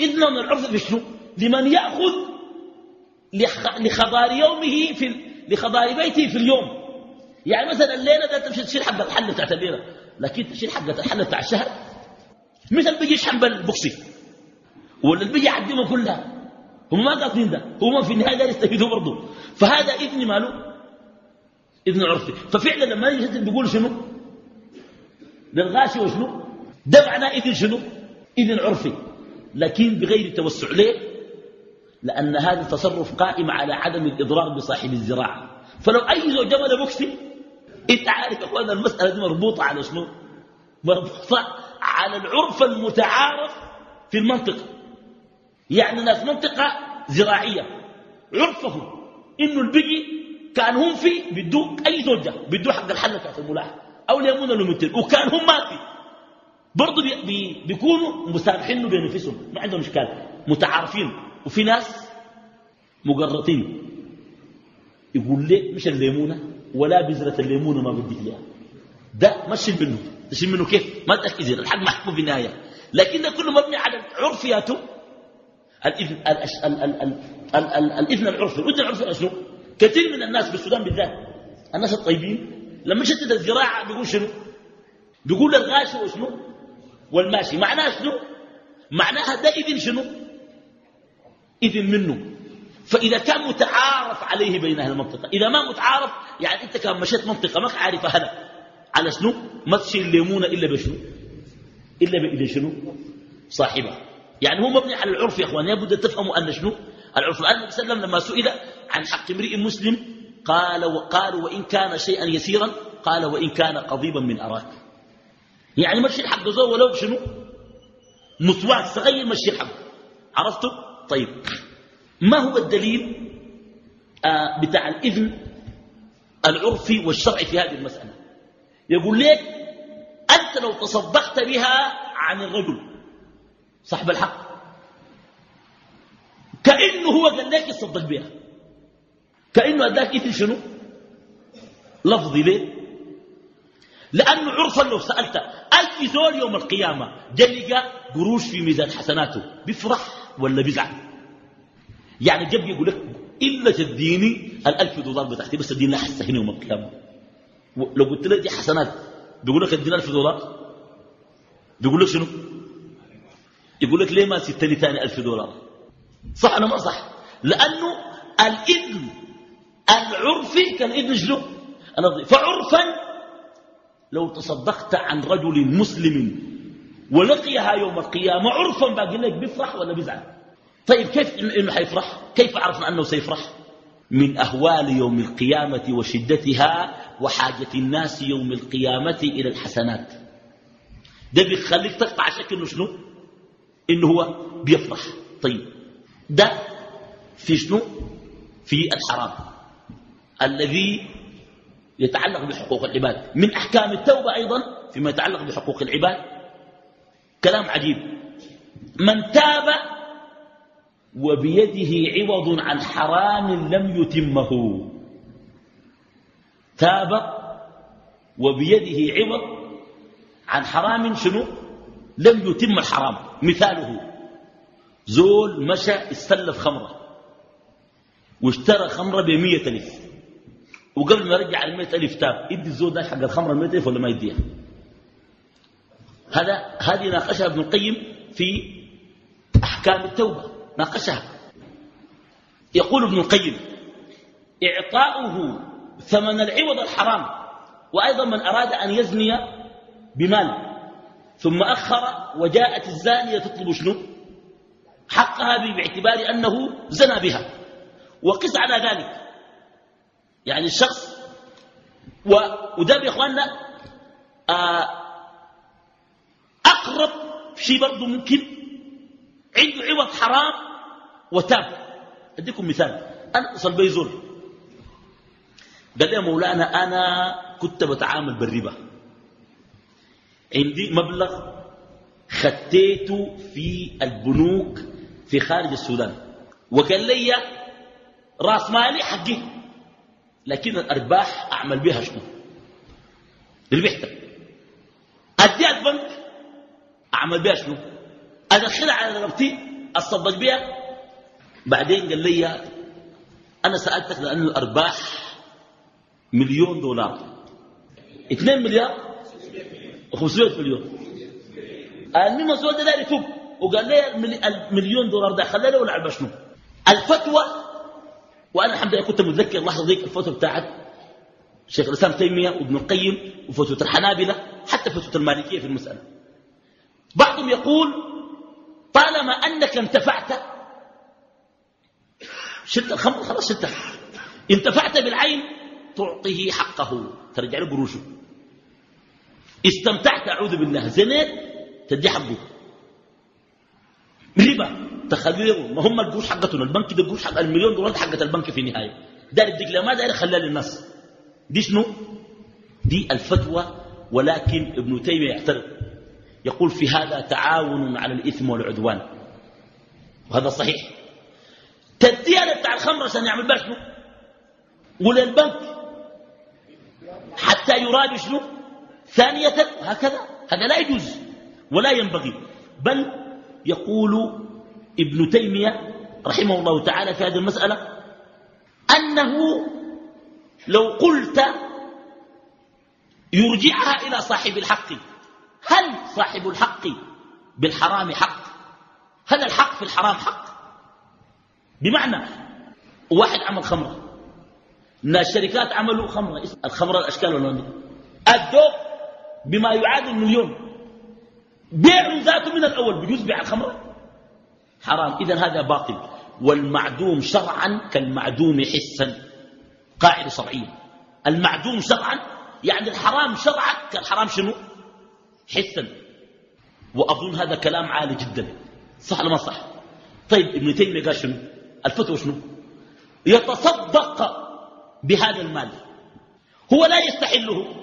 إذنهم العرف في شنو لمن يأخذ لخضار يومه في لخضار بيته في اليوم. يعني مثلا الليلة ده تمشي تشيل حبة الحلة بتاعت الليلة. لكن تشيل حبة الحلة بتاع الشهر مثل بيجي يشحن بالبوكسي. ولا اللي بيجي يعدمها كلها. هم ما قاصدين ده. هم في النهاية دار يستفيدوا برضه. فهذا إذن ماله؟ إذن عرفي. ففعلا لما يجي بيقول شنو؟ للغاشي وشنو ده معناه إذن شنو؟ إذن عرفي. لكن بغير توسع ليه؟ لأن هذا التصرف قائم على عدم الإضرار بصاحب الزراعة. فلو أي زوج جمل بوكسي أنت عارف يا أخوانا المسألة دي مربوطة على شنو؟ مربوطة على العرف المتعارف في المنطقة. يعني ناس منطقة زراعية. عرفهم إنه البقي كان هم في بدو أي زوجة بدو حق الحلة بتاعت الملاحة أو ليمون لمتين وكان هم ما في. برضه بي بي بيكونوا مسامحين بين نفسهم. ما عندهم إشكال. متعارفين. وفي ناس مقرطين. يقول لي مش الليمونة ولا بذرة الليمونة ما بدك لها ده ما تشيل منه. تشيل منه كيف؟ ما تاكد الحق محكوم في النهاية. لكن ده كله مبني على عرفياته. الاذن الاذن العرفي. الاذن العرفي شنو كثير من الناس بالسودان بالذات. الناس الطيبين. لما شتت الزراعه بيقول شنو؟ بيقول الغاشي وشنو والماشي. معناها شنو؟ معناها ده إذن شنو؟ إذن منه. فإذا كان متعارف عليه بين أهل المنطقة. إذا ما متعارف يعني أنت كان مشيت منطقة ما عارف هذا على شنو؟ ما تشيل الليمونة إلا بشنو؟ إلا بإذن شنو؟ صاحبها. يعني هو مبني على العرف يا أخوان. يبدو تفهموا أن شنو؟ العرف. الآن صلى الله عليه وسلم لما سئل عن حق امرئ مسلم قال وقالوا وإن كان شيئا يسيرا قال وإن كان قضيبا من أراك. يعني مشي الحق زور ولو بشنو مسواك صغير مشي الحق. عرفتوا طيب. ما هو الدليل؟ آه بتاع الإذن العرفي والشرعي في هذه المسألة. يقول لك أنت لو تصدقت بها عن الرجل صاحب الحق كأنه هو قال لك يصدق بها. كأنه أداك إذن شنو؟ لفظي ليه؟ لأنه عرفا لو سألت أي زول يوم القيامة جلق قروش في ميزان حسناته بيفرح ولا بيزعل يعني جاب يقول لك إلا تديني الألف دولار بتاعتي بس تديني حسة هنا يوم القيامة. لو قلت له دي حسنات بيقول لك ادينا ألف دولار؟ بيقول لك شنو؟ يقول لك ليه ما ستني ثاني ألف دولار؟ صح أنا ما صح؟ لأنه الإذن العرفي كان إذن شنو فعرفا لو تصدقت عن رجل مسلم ولقيها يوم القيامة عرفا باقي لك بيفرح ولا بيزعل؟ طيب كيف إنه حيفرح؟ كيف عرفنا أنه سيفرح؟ من أهوال يوم القيامة وشدتها وحاجة الناس يوم القيامة إلى الحسنات. ده بيخليك تقطع شك إنه شنو؟ إنه هو بيفرح. طيب ده في شنو؟ في الحرام. الذي يتعلق بحقوق العباد. من أحكام التوبة أيضا فيما يتعلق بحقوق العباد. كلام عجيب. من تاب وبيده عوض عن حرام لم يتمه. تاب وبيده عوض عن حرام شنو؟ لم يتم الحرام. مثاله زول مشى استلف خمرة واشترى خمرة بمية ألف. وقبل ما يرجع الميت ألف تاب يدي الزول ده حق الخمر الميت ألف ولا ما يديها؟ هذا هذه ناقشها ابن القيم في أحكام التوبة. ناقشها. يقول ابن القيم إعطاؤه ثمن العوض الحرام وأيضا من أراد أن يزني بمال ثم أخر وجاءت الزانية تطلب شنو؟ حقها باعتبار أنه زنى بها وقس على ذلك. يعني الشخص و... وده يا إخواننا آه أقرب شيء برضه ممكن عنده عوض حرام وتاب. أديكم مثال أنا اتصل بي زول. قال لي مولانا أنا كنت بتعامل بالربا. عندي مبلغ خديته في البنوك في خارج السودان. وقال لي راس مالي حقي. لكن الأرباح أعمل بها شنو؟ ربحتك أدي البنك أعمل بها شنو؟ أدخلها على رقبتي أصدق بها. بعدين قال لي أنا سألتك لأن الأرباح مليون دولار. 2 مليار؟ و500 مليون. المهم الزول ده؟ داير يتوب. وقال لي المليون دولار ده خلاني ولا على شنو؟ الفتوى وأنا الحمد لله كنت متذكر اللحظه ذيك الفتوى بتاعت شيخ الإسلام تيمية وابن القيم وفتوى الحنابلة حتى فتوى المالكية في المسألة. بعضهم يقول طالما أنك انتفعت شلت الخمر خلاص شلتها انتفعت بالعين تعطيه حقه. ترجع له قروشه استمتعت أعوذ بالله. زنيت تدي حقه. ربا. تخليه ما هم القروش حقتنا البنك ده قروش حق المليون دولار حقت البنك في النهايه دار الدقله ما دار خلاه للناس. دي شنو؟ دي الفتوى ولكن ابن تيمية يعترض يقول في هذا تعاون على الإثم والعدوان. وهذا صحيح. تديها بتاع الخمر عشان يعمل بها شنو؟ وللبنك حتى يراد شنو؟ ثانية هكذا. هذا لا يجوز ولا ينبغي. بل يقول ابن تيمية رحمه الله تعالى في هذه المسألة أنه لو قلت يرجعها إلى صاحب الحق هل صاحب الحق بالحرام حق؟ هل الحق في الحرام حق؟ بمعنى واحد عمل خمرة الناس الشركات عملوا خمرة الخمرة الأشكال واللون الدوق بما يعادل مليون بيع ذاته من الأول بجوز بيع الخمرة؟ حرام. إذا هذا باطل. والمعدوم شرعا كالمعدوم حسا. قاعدة شرعية. المعدوم شرعا يعني الحرام شرعا كالحرام شنو؟ حسا. وأظن هذا كلام عالي جدا. صح ولا ما صح؟ طيب ابن تيمية قال شنو؟ الفتوى شنو؟ يتصدق بهذا المال. هو لا يستحله.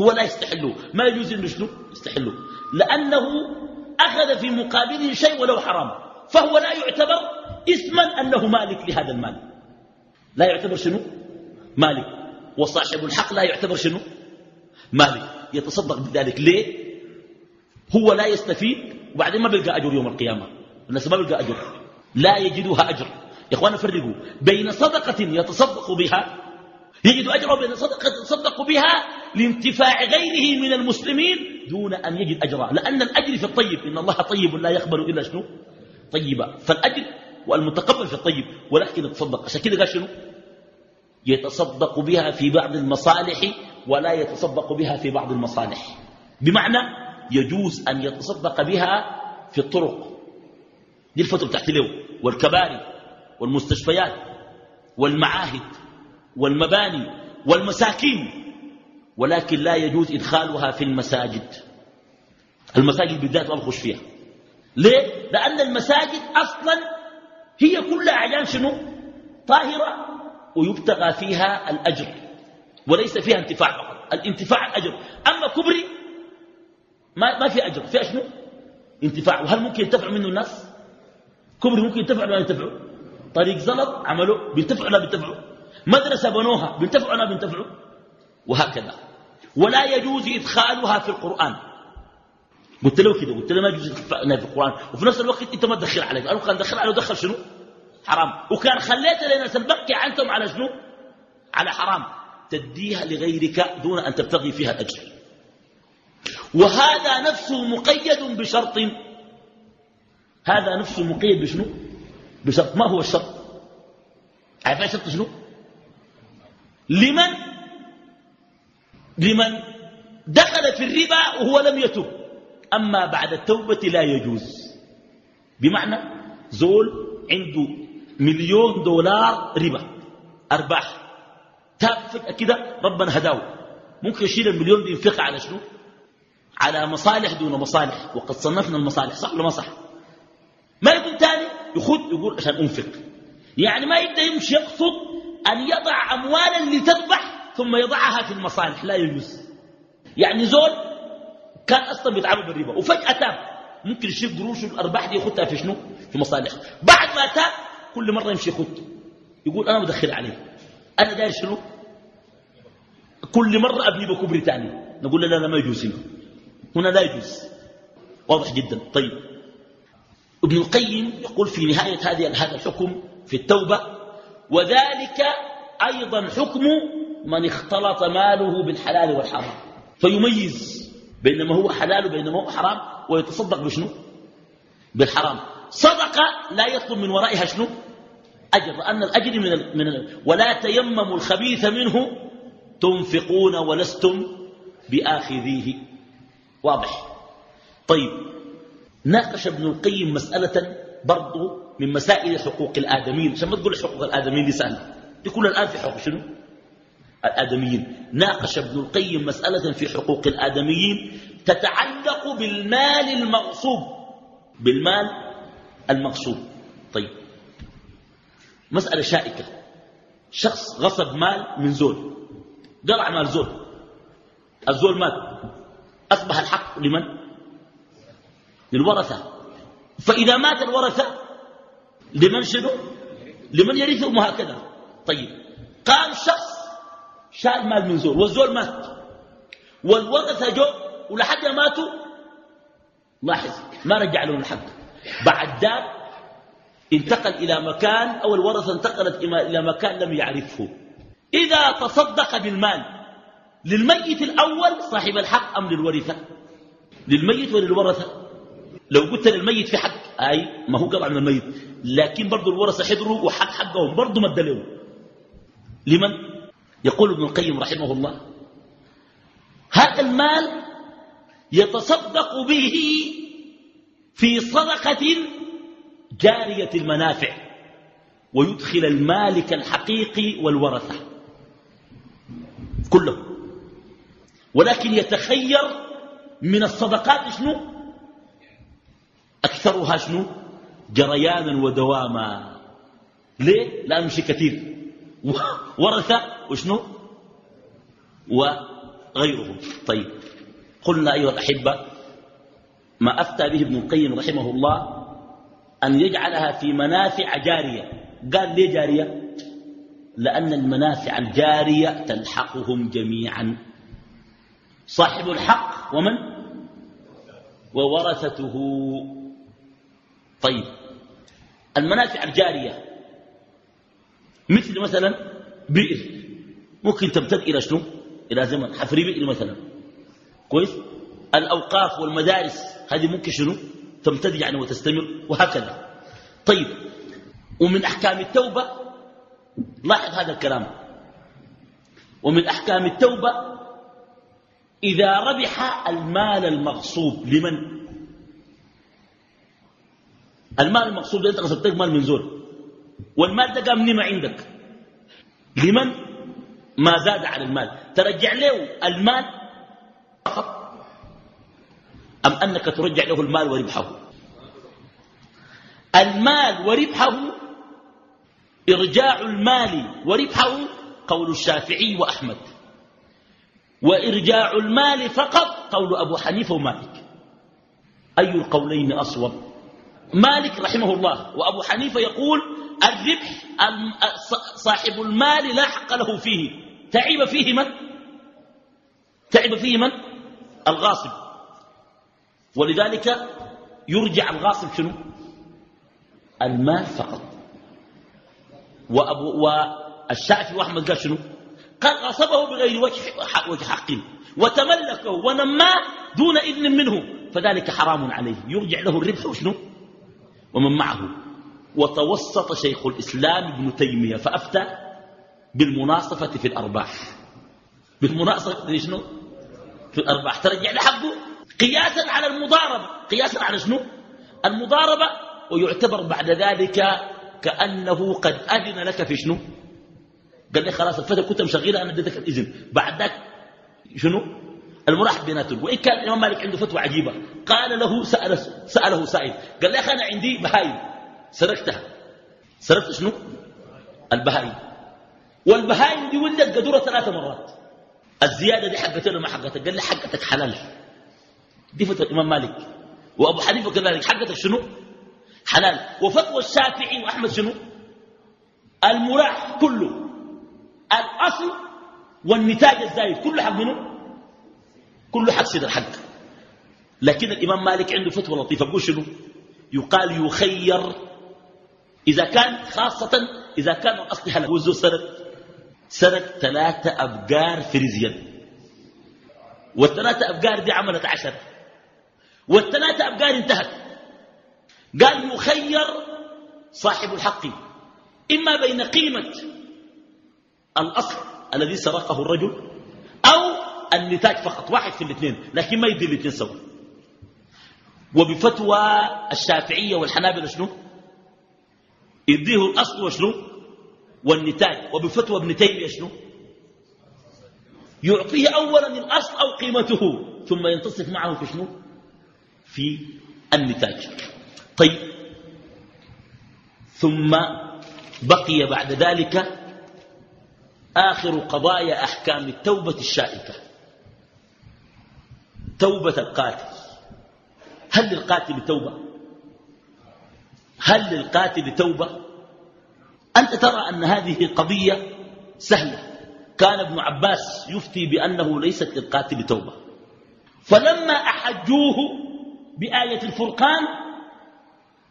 هو لا يستحله. ما يجوز إنه شنو؟ يستحله. لأنه أخذ في مقابله شيء ولو حرام. فهو لا يعتبر اسما أنه مالك لهذا المال. لا يعتبر شنو؟ مالك. وصاحب الحق لا يعتبر شنو؟ مالك. يتصدق بذلك. ليه؟ هو لا يستفيد. وبعدين ما بيلقى أجر يوم القيامة. الناس ما بيلقى أجر. لا يجدها أجر. يا إخوانا فرقوا. بين صدقة يتصدق بها يجد أجره بين صدقة يتصدق بها لانتفاع غيره من المسلمين دون أن يجد أجرا. لأن الأجر في الطيب. إن الله طيب لا يقبل إلا شنو؟ طيبا فالأجر والمتقبل في الطيب. ولكن يتصدق عشان كده قال شنو؟ يتصدق بها في بعض المصالح ولا يتصدق بها في بعض المصالح. بمعنى يجوز أن يتصدق بها في الطرق. دي الفترة بتاعت له والكباري والمستشفيات والمعاهد والمباني والمساكين. ولكن لا يجوز إدخالها في المساجد. المساجد بالذات ما بخش فيها. ليه؟ لأن المساجد أصلا هي كلها أعيان شنو؟ طاهرة ويبتغى فيها الأجر وليس فيها انتفاع فقط الانتفاع الأجر أما كبري ما, ما في أجر. فيها شنو؟ انتفاع. وهل ممكن ينتفع منه الناس؟ كبري ممكن ينتفع ولا ينتفعوا طريق زلط عملوا بينتفعوا ولا بينتفعوا مدرسة بنوها بينتفعوا ولا بينتفعوا وهكذا. ولا يجوز إدخالها في القرآن. قلت له كده قلت له ما يجوز في القرآن. وفي نفس الوقت أنت ما تدخل عليك قالوا كان دخل عليه. ودخل شنو؟ حرام. وكان خليت لناس البقي عنكم على شنو؟ على حرام. تديها لغيرك دون أن تبتغي فيها الأجر. وهذا نفسه مقيد بشرط. هذا نفسه مقيد بشنو؟ بشرط. ما هو الشرط؟ عارفين شرط شنو؟ لمن؟ لمن؟ دخل في الربا وهو لم يتب أما بعد التوبة لا يجوز. بمعنى زول عنده مليون دولار ربا أرباح. تاب فجأة كده ربنا هداه. ممكن يشيل المليون دي ينفقها على شنو؟ على مصالح دون مصالح. وقد صنفنا المصالح صح ولا ما صح؟ ما يكون تاني؟ يخد يقول عشان أنفق. يعني ما يبدأ يمشي يقصد أن يضع أموالا لتربح ثم يضعها في المصالح. لا يجوز. يعني زول كان أصلا بيتعامل بالربا. وفجأة تاب ممكن يشيل قروش الأرباح دي يخدها في شنو؟ في مصالح. بعد ما تاب كل مرة يمشي يخد. يقول أنا مدخل عليه. أنا داير شنو؟ كل مرة أبني بكبري تاني نقول لا لا ما يجوز هنا. هنا لا يجوز. واضح جدا. طيب. ابن القيم يقول في نهاية هذه هذا الحكم في التوبة وذلك أيضا حكم من اختلط ماله بالحلال والحرام. فيميز. بين ما هو حلال وبين ما هو حرام ويتصدق بشنو؟ بالحرام. صدقة لا يطلب من ورائها شنو؟ أجر لأن الأجر من, ال... من ال... ولا تيمموا الخبيث منه تنفقون ولستم بآخذيه. واضح؟ طيب. ناقش ابن القيم مسألة برضو من مسائل حقوق الآدميين. عشان ما تقول حقوق الآدميين دي سهلة. دي كل الآن في حقوق شنو؟ الآدميين. ناقش ابن القيم مسألة في حقوق الآدميين تتعلق بالمال المغصوب. بالمال المغصوب. طيب. مسألة شائكة. شخص غصب مال من زول. قرع مال زول. الزول مات. أصبح الحق لمن؟ للورثة. فإذا مات الورثة لمن شنو؟ لمن يرثهم هكذا. طيب. قام شخص شال مال من زول والزول مات. والورثة جو ولحد ماتوا لاحظ ما رجع لهم الحق. بعد ذلك انتقل إلى مكان أو الورثة انتقلت إلى مكان لم يعرفه. إذا تصدق بالمال للميت الأول صاحب الحق أم للورثة للميت وللورثة. لو قلت للميت في حق أي ما هو قطع من الميت لكن برضو الورثة حضروا وحق حقهم برضو له لمن؟ يقول ابن القيم رحمه الله هذا المال يتصدق به في صدقة جارية المنافع ويدخل المالك الحقيقي والورثة كله. ولكن يتخير من الصدقات شنو؟ أكثرها شنو؟ جريانا ودواما. ليه؟ لا مشي كثير. ورثة وشنو؟ وغيرهم طيب. قلنا أيها الأحبة ما أفتى به ابن القيم رحمه الله أن يجعلها في منافع جارية. قال ليه جارية؟ لأن المنافع الجارية تلحقهم جميعا. صاحب الحق ومن؟ وورثته. طيب. المنافع الجارية مثل مثلا بئر. ممكن تمتد إلى شنو؟ إلى زمن حفري بئر مثلا. كويس؟ الأوقاف والمدارس هذه ممكن شنو؟ تمتد يعني وتستمر وهكذا. طيب ومن أحكام التوبة لاحظ هذا الكلام. ومن أحكام التوبة إذا ربح المال المغصوب لمن؟ المال المغصوب ده أنت غصبتك مال من زول والمال ده قام نمى عندك. لمن؟ ما زاد على المال. ترجع له المال فقط. أم أنك ترجع له المال وربحه؟ المال وربحه إرجاع المال وربحه قول الشافعي وأحمد. وإرجاع المال فقط قول أبو حنيفة ومالك. أي القولين أصوب؟ مالك رحمه الله. وأبو حنيفة يقول الربح صاحب المال لا حق له فيه. تعب فيه من؟ تعب فيه من؟ الغاصب. ولذلك يرجع الغاصب شنو؟ المال فقط. والشافعي وأحمد قال شنو؟ قال غصبه بغير وجه وجه حق وتملكه ونماه دون إذن منه. فذلك حرام عليه. يرجع له الربح وشنو؟ ومن معه. وتوسط شيخ الإسلام ابن تيمية فأفتى بالمناصفة في الأرباح. بالمناصفة في شنو؟ في الأرباح. ترجع لحقه. قياسا على المضاربة. قياسا على شنو؟ المضاربة ويعتبر بعد ذلك كأنه قد أذن لك في شنو؟ قال لي خلاص الفترة كنت مشغلة أنا اديتك الإذن. بعد ذلك شنو؟ المراح بيناتهم. وإن كان الإمام مالك عنده فتوى عجيبة قال له سأل سأله سائل. قال لي أخي أنا عندي بهايم. سرقتها. سرقت شنو؟ البهايم والبهايم دي ولدت قدورة ثلاثة مرات. الزيادة دي حقتها ما حقتها؟ قال لي حقتك حلال. دي فتوى الإمام مالك. وأبو حنيفة كذلك. حقتك شنو؟ حلال. وفتوى الشافعي وأحمد شنو؟ المراح كله. الأصل والنتاج الزايد. كله حق منه كله حق سيد الحق. لكن الإمام مالك عنده فتوى لطيفة. يقول شنو؟ يقال يخير إذا كان خاصة إذا كان الأصل حلال وزو سرق سرق ثلاثة أبقار فريزيا والثلاثة أبقار دي عملت عشر. والثلاثة أبقار انتهت. قال يخير صاحب الحق. إما بين قيمة الأصل الذي سرقه الرجل أو النتاج فقط. واحد في الاثنين. لكن ما يدي الاثنين سوا. وبفتوى الشافعية والحنابلة شنو؟ يديه الأصل وشنو والنتاج. وبفتوى ابن تيمية شنو؟ يعطيه أولا الأصل أو قيمته ثم ينتصف معه في شنو؟ في النتاج. طيب. ثم بقي بعد ذلك آخر قضايا أحكام التوبة الشائكة. توبة القاتل. هل للقاتل توبة؟ هل للقاتل توبة؟ أنت ترى أن هذه قضية سهلة. كان ابن عباس يفتي بأنه ليست للقاتل توبة. فلما أحجوه بآية الفرقان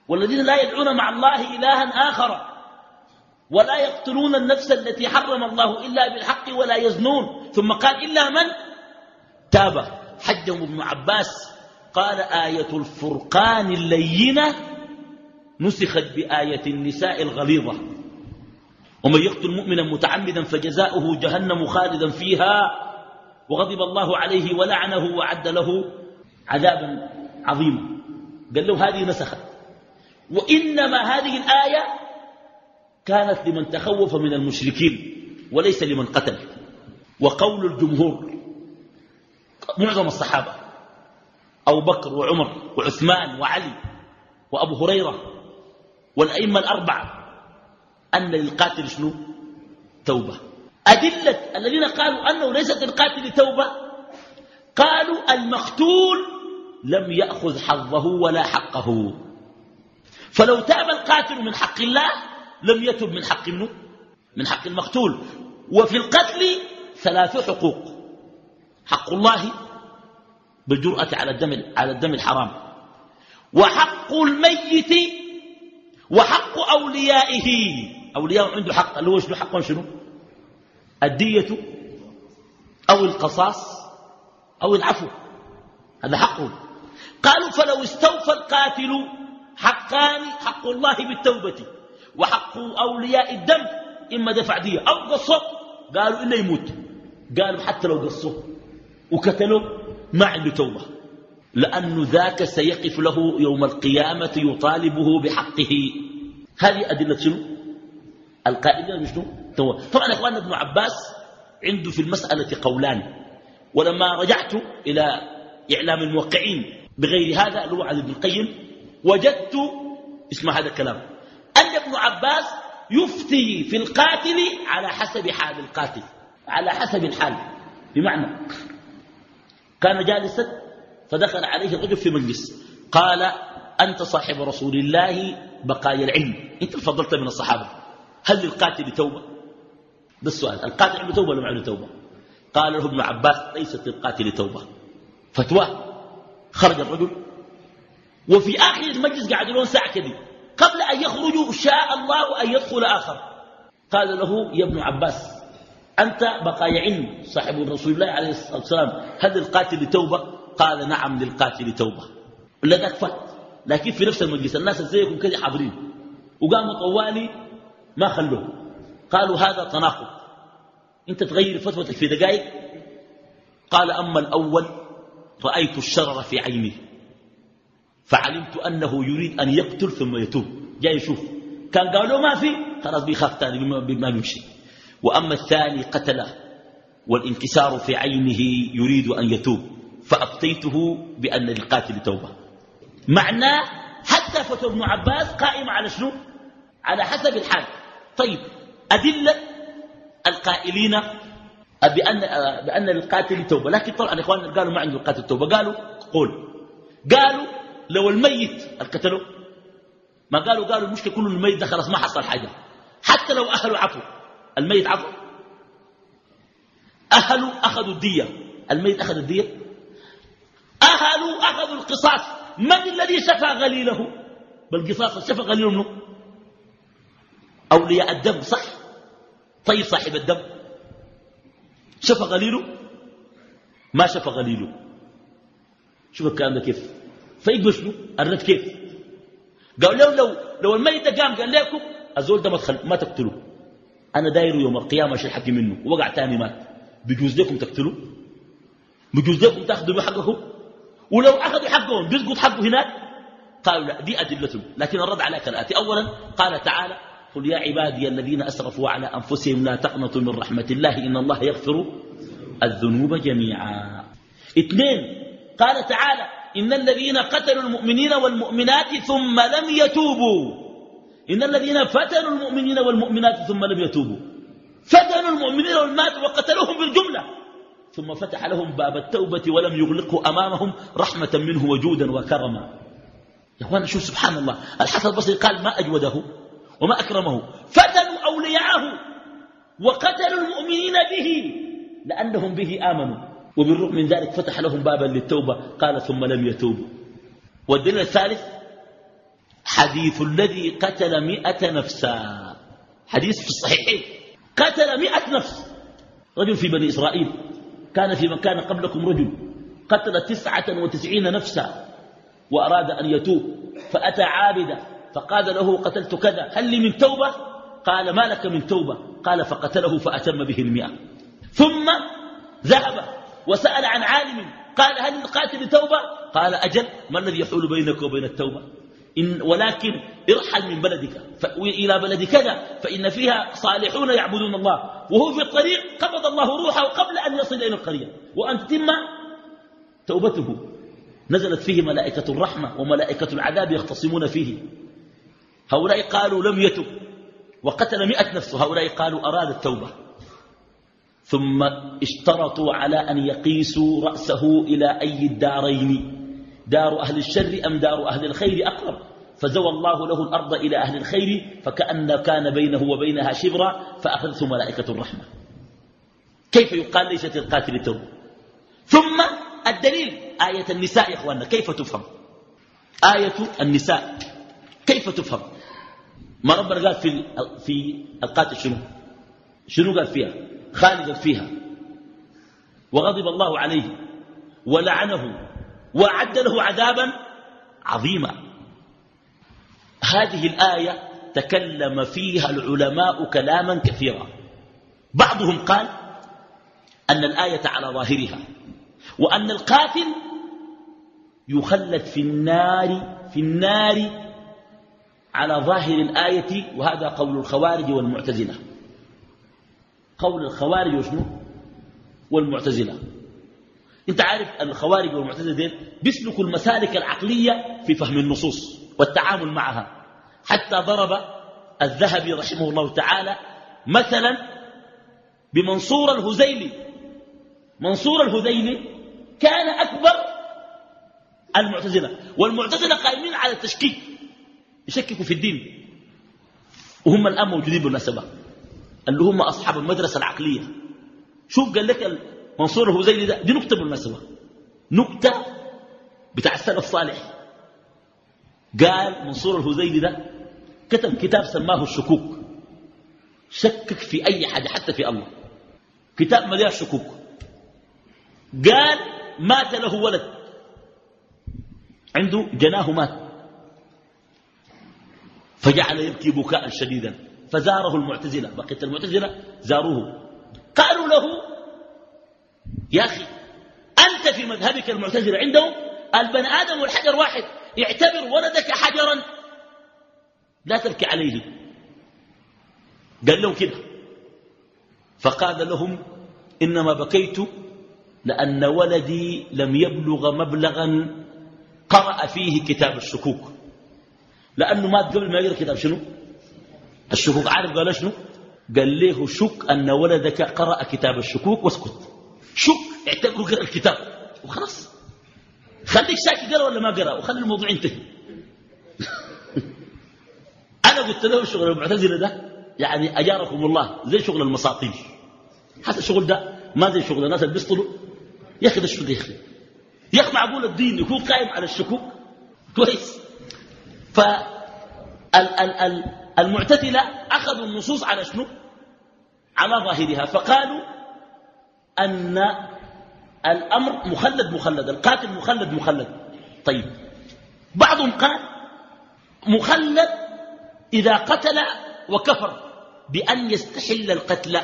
والذين لا يدعون مع الله إلها آخر ولا يقتلون النفس التي حرم الله إلا بالحق ولا يزنون ثم قال إلا من؟ تاب. حجهم ابن عباس. قال آية الفرقان اللينة نسخت بآية النساء الغليظة. ومن يقتل مؤمنا متعمدا فجزاؤه جهنم خالدا فيها. وغضب الله عليه ولعنه وعد له عذابا عظيما. قال له هذه نسخت وإنما هذه الآية كانت لمن تخوف من المشركين وليس لمن قتل. وقول الجمهور معظم الصحابة أبو بكر وعمر وعثمان وعلي وأبو هريرة والأئمة الأربعة أن للقاتل شنو؟ توبة. أدلة الذين قالوا أنه ليست للقاتل توبة قالوا المقتول لم يأخذ حظه ولا حقه. فلو تاب القاتل من حق الله لم يتب من حق منه؟ من حق المقتول. وفي القتل ثلاث حقوق. حق الله بالجرأة على الدم على الدم الحرام. وحق الميت وحق أوليائه. أولياء عنده حق. اللي هو شنو؟ حقهم شنو؟ الدية أو القصاص أو العفو. هذا حقه قالوا فلو استوفى القاتل حقان حق الله بالتوبة. وحق أولياء الدم إما دفع دية أو قصه. قالوا إنه يموت. قالوا حتى لو قصه وكتلوا ما عنده توبة. لأن ذاك سيقف له يوم القيامة يطالبه بحقه. هذه أدلة شنو؟ القائلين شنو؟ طبعا يا إخواننا ابن عباس عنده في المسألة قولان. ولما رجعت إلى إعلام الموقعين بغير هذا اللي هو عن ابن القيم وجدت اسمع هذا الكلام أن ابن عباس يفتي في القاتل على حسب حال القاتل على حسب الحال. بمعنى كان جالسا فدخل عليه الرجل في مجلس. قال أنت صاحب رسول الله بقايا العلم. أنت فضلت من الصحابة. هل للقاتل توبة؟ ده السؤال القاتل عنده توبة ولا ما عنده توبة؟ قال له ابن عباس ليست للقاتل توبة. فتوى. خرج الرجل. وفي آخر المجلس قاعد يقولون ساعة كذي قبل أن يخرجوا شاء الله أن يدخل آخر. قال له يا ابن عباس أنت بقايا علم صاحب رسول الله عليه الصلاة والسلام. هل القاتل توبة؟ قال نعم للقاتل توبة. ولا ذاك فات لكن في نفس المجلس الناس زيكم كذا حاضرين. وقاموا طوالي ما خلوه. قالوا هذا تناقض. انت تغير فتوتك في دقائق؟ قال أما الأول رأيت الشرر في عيني. فعلمت أنه يريد أن يقتل ثم يتوب. جاي يشوف. كان قالوا ما في. خلاص بيخاف تاني ما بيمشي. وأما الثاني قتله. والانكسار في عينه يريد أن يتوب. فأفتيته بأن للقاتل توبة. معناه حتى فتوى ابن عباس قائمة على شنو؟ على حسب الحال. طيب أدلة القائلين بأن, بأن للقاتل توبة. لكن طبعا إخواننا قالوا ما عنده القاتل توبة. قالوا قول. قالوا لو الميت القتلوا ما قالوا قالوا المشكلة كل الميت ده خلاص ما حصل حاجة. حتى لو أهله عفوا الميت عفو أهله أخذوا الدية. الميت أخذ الدية؟ أهله أخذوا القصاص. من الذي شفى غليله؟ بالقصاص شفى غليله منه أولياء الدم صح؟ طيب صاحب الدم. شفى غليله؟ ما شفى غليله. شوف الكلام ده كيف. فيقبل شنو؟ الرد كيف؟ قال لو لو لو الميت قام قال لكم الزول ده ما, ما تقتلوه. أنا داير يوم القيامة أشيل حقي منه وقع تاني مات. بيجوز لكم تقتلوه؟ بيجوز لكم تاخذوا به حقكم ولو أخذوا حقهم بيسقط حقه هناك؟ قالوا لا دي أدلتهم. لكن الرد على كالاتي اولا قال تعالى قل يا عبادي الذين أسرفوا على أنفسهم لا تقنطوا من رحمة الله إن الله يغفر الذنوب جميعا. اثنين قال تعالى إن الذين قتلوا المؤمنين والمؤمنات ثم لم يتوبوا. إن الذين فتنوا المؤمنين والمؤمنات ثم لم يتوبوا. فتنوا المؤمنين والمؤمنات وقتلوهم بالجملة. ثم فتح لهم باب التوبة ولم يغلقوا أمامهم رحمة منه وجودا وكرما. يا أخوانا شوف سبحان الله. الحسن البصري قال ما أجوده وما أكرمه. فتنوا أولياءه وقتلوا المؤمنين به لأنهم به آمنوا. وبالرغم من ذلك فتح لهم بابا للتوبة. قال ثم لم يتوبوا. والدليل الثالث حديث الذي قتل مئة نفسا حديث في الصحيحين. قتل مئة نفس. رجل في بني إسرائيل. كان في مكان قبلكم رجل قتل تسعة وتسعين نفسا وأراد أن يتوب فأتى عابدا فقال له قتلت كذا هل لي من توبة؟ قال ما لك من توبة؟ قال فقتله فأتم به المئة. ثم ذهب وسأل عن عالم قال هل للقاتل توبة؟ قال أجل ما الذي يحول بينك وبين التوبة؟ إن ولكن ارحل من بلدك. إلى بلد كذا. فإن فيها صالحون يعبدون الله. وهو في الطريق قبض الله روحه قبل أن يصل إلى القرية. وأن تتم توبته. نزلت فيه ملائكة الرحمة وملائكة العذاب يختصمون فيه. هؤلاء قالوا لم يتب. وقتل مئة نفس. هؤلاء قالوا أراد التوبة. ثم اشترطوا على أن يقيسوا رأسه إلى أي الدارين. دار أهل الشر أم دار أهل الخير أقرب؟ فزوى الله له الأرض إلى أهل الخير فكأن كان بينه وبينها شبرا فأخذته ملائكة الرحمة. كيف يقال ليست القاتل توب ثم الدليل آية النساء يا إخواننا كيف تفهم؟ آية النساء كيف تفهم؟ ما ربنا قال في في القاتل شنو؟ شنو قال فيها؟ خالدا فيها وغضب الله عليه ولعنه وأعد له عذابا عظيما. هذه الآية تكلم فيها العلماء كلاما كثيرا. بعضهم قال أن الآية على ظاهرها وأن القاتل يخلد في النار في النار على ظاهر الآية وهذا قول الخوارج والمعتزلة. قول الخوارج وشنو والمعتزلة. أنت عارف الخوارج والمعتزلة دين بيسلكوا المسالك العقلية في فهم النصوص. والتعامل معها. حتى ضرب الذهبي رحمه الله تعالى مثلا بمنصور الهزيلي منصور الهذيلي كان أكبر المعتزلة. والمعتزلة قائمين على التشكيك يشككوا في الدين. وهم الآن موجودين بالمناسبة. اللي هم أصحاب المدرسة العقلية. شوف قال لك منصور الهزيلي ده دي نكتة بالمناسبة. نكتة بتاع السلف الصالح. قال منصور الهزيلي ده كتب كتاب سماه الشكوك. شكك في أي حاجة حتى في الله. كتاب مليان شكوك. قال مات له ولد. عنده جناه مات. فجعل يبكي بكاء شديدا. فزاره المعتزلة. بقيت المعتزلة زاروه. قالوا له يا أخي أنت في مذهبك المعتزلة عندهم البني آدم والحجر واحد. اعتبر ولدك حجرا. لا تبكي عليه. قال لهم كده. فقال لهم إنما بكيت لأن ولدي لم يبلغ مبلغا قرأ فيه كتاب الشكوك. لأنه مات قبل ما يقرأ كتاب شنو؟ الشكوك. عارف قال شنو؟ قال له شك أن ولدك قرأ كتاب الشكوك واسكت. شك. اعتبروا قرأ الكتاب. وخلاص. خليك ساكت قرأ ولا ما قرأ؟ وخلي الموضوع ينتهي. أنا قلت له شغل المعتزلة ده يعني أجاركم الله زي شغل المساطيل. حتى الشغل ده ما زي شغل الناس اللي بيسطلوا يا أخي ده الشغل يا أخي. يا أخي معقول الدين يكون قائم على الشكوك؟ كويس. ف المعتزلة أخذوا النصوص على شنو؟ على ظاهرها فقالوا أن الأمر مخلد مخلد القاتل مخلد مخلد. طيب. بعضهم قال مخلد إذا قتل وكفر بأن يستحل القتل.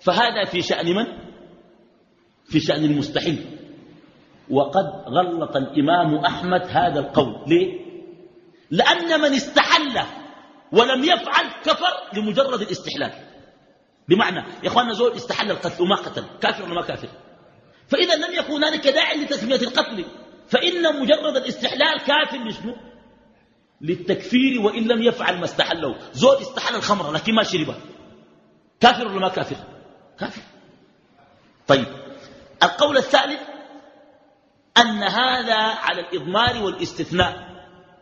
فهذا في شأن من؟ في شأن المستحيل. وقد غلط الإمام أحمد هذا القول. ليه؟ لأن من استحل ولم يفعل كفر لمجرد الاستحلال. بمعنى يا إخواننا زول استحل القتل وما قتل كافر ولا ما كافر؟ فإذا لم يكن هنالك داعي لتسمية القتل فإن مجرد الاستحلال كافر لشنو؟ للتكفير وإن لم يفعل ما استحله زول استحل الخمر لكن ما شربه كافر ولا ما كافر؟ كافر. طيب القول الثالث أن هذا على الإضمار والاستثناء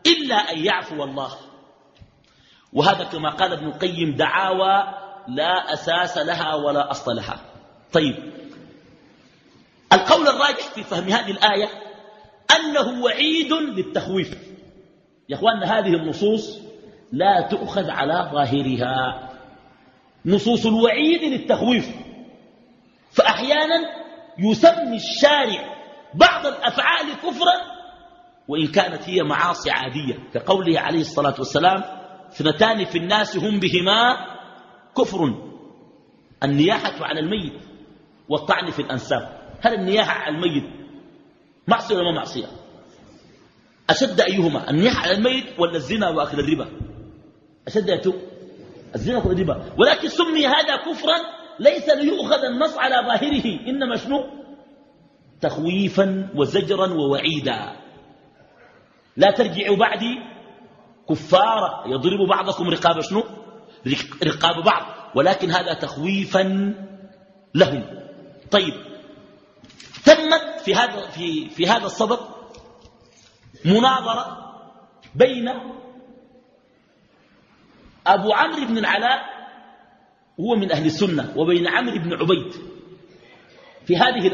إلا أن يعفو الله. وهذا كما قال ابن القيم دعاوى لا أساس لها ولا أصل لها. طيب القول الراجح في فهم هذه الآية أنه وعيد للتخويف يا أخواننا هذه النصوص لا تؤخذ على ظاهرها. نصوص الوعيد للتخويف. فأحيانا يسمي الشارع بعض الأفعال كفرا وإن كانت هي معاصي عادية. كقوله عليه الصلاة والسلام اثنتان في الناس هم بهما كفر. النياحة على الميت والطعن في الأنساب. هل النياحة على الميت معصية ولا ما معصية؟ أشد أيهما النياحة على الميت ولا الزنا وأكل الربا؟ أشد يتوب الزنا وأكل الربا. ولكن سمي هذا كفرا ليس ليؤخذ النص على ظاهره إنما شنو؟ تخويفا وزجرا ووعيدا. لا ترجعوا بعدي كفارا يضرب بعضكم رقاب شنو؟ رقاب بعض. ولكن هذا تخويفا لهم. طيب تمت في هذا في في هذا الصدد مناظرة بين أبو عمرو بن العلاء هو من أهل السنة وبين عمرو بن عبيد في هذه